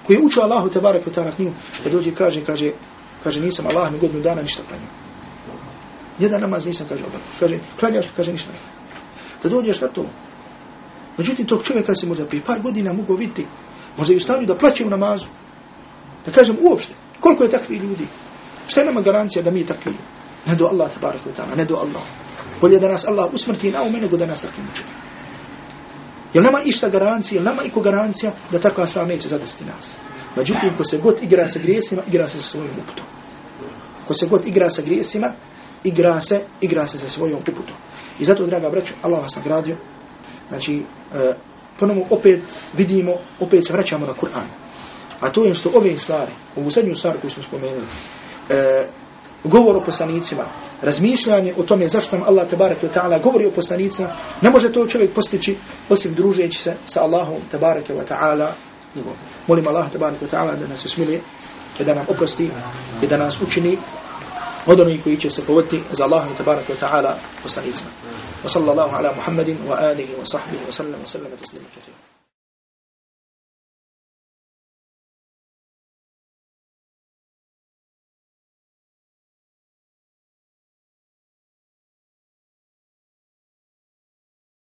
koji je učio Allahu tabaraka wa ta'ala knjigu, da dođe i kaže, kaže, kaže, nisam Allah mi godinu dana ništa klanio. Jedan namaz nisam, kaže, obavio. Kaže, klanjaš, kaže, ništa ne. Da dođeš na to. Međutim, tog čovjeka se možda prije par godina mogu vidjeti, možda i stanju da plaće u namazu. Da kažem uopšte, koliko je takvi ljudi. Šta je nama garancija da mi takvi? Ne do Allah tabarak wa ta'ala, ne do Allah. Bolje da nas Allah usmrti na ume nego da nas takvim učini. Jel nama išta garancija, jel nama iko garancija da takva sam neće zadesti nas? Međutim, ko se god igra sa grijesima, igra se sa svojim uputom. Ko se god igra sa grijesima, igra se, igra se sa svojom uputom. I zato, draga braću, Allah vas nagradio. Znači, e, ponovno opet vidimo, opet se vraćamo na Kur'an. A to je što ove stvari, ovu zadnju stvar koju smo spomenuli, e, govor o poslanicima, razmišljanje o tome zašto nam Allah tabarak wa ta'ala govori o poslanicima, ne može to čovjek postići osim družeći se sa Allahom tabarak wa ta'ala. Molim Allah tabarak wa ta'ala da nas usmili da nam oprosti i da nas učini od onih koji će se povoditi za Allahom tabarak wa ta'ala poslanicima. Wa sallallahu ala Muhammedin wa alihi wa sahbihi wa sallam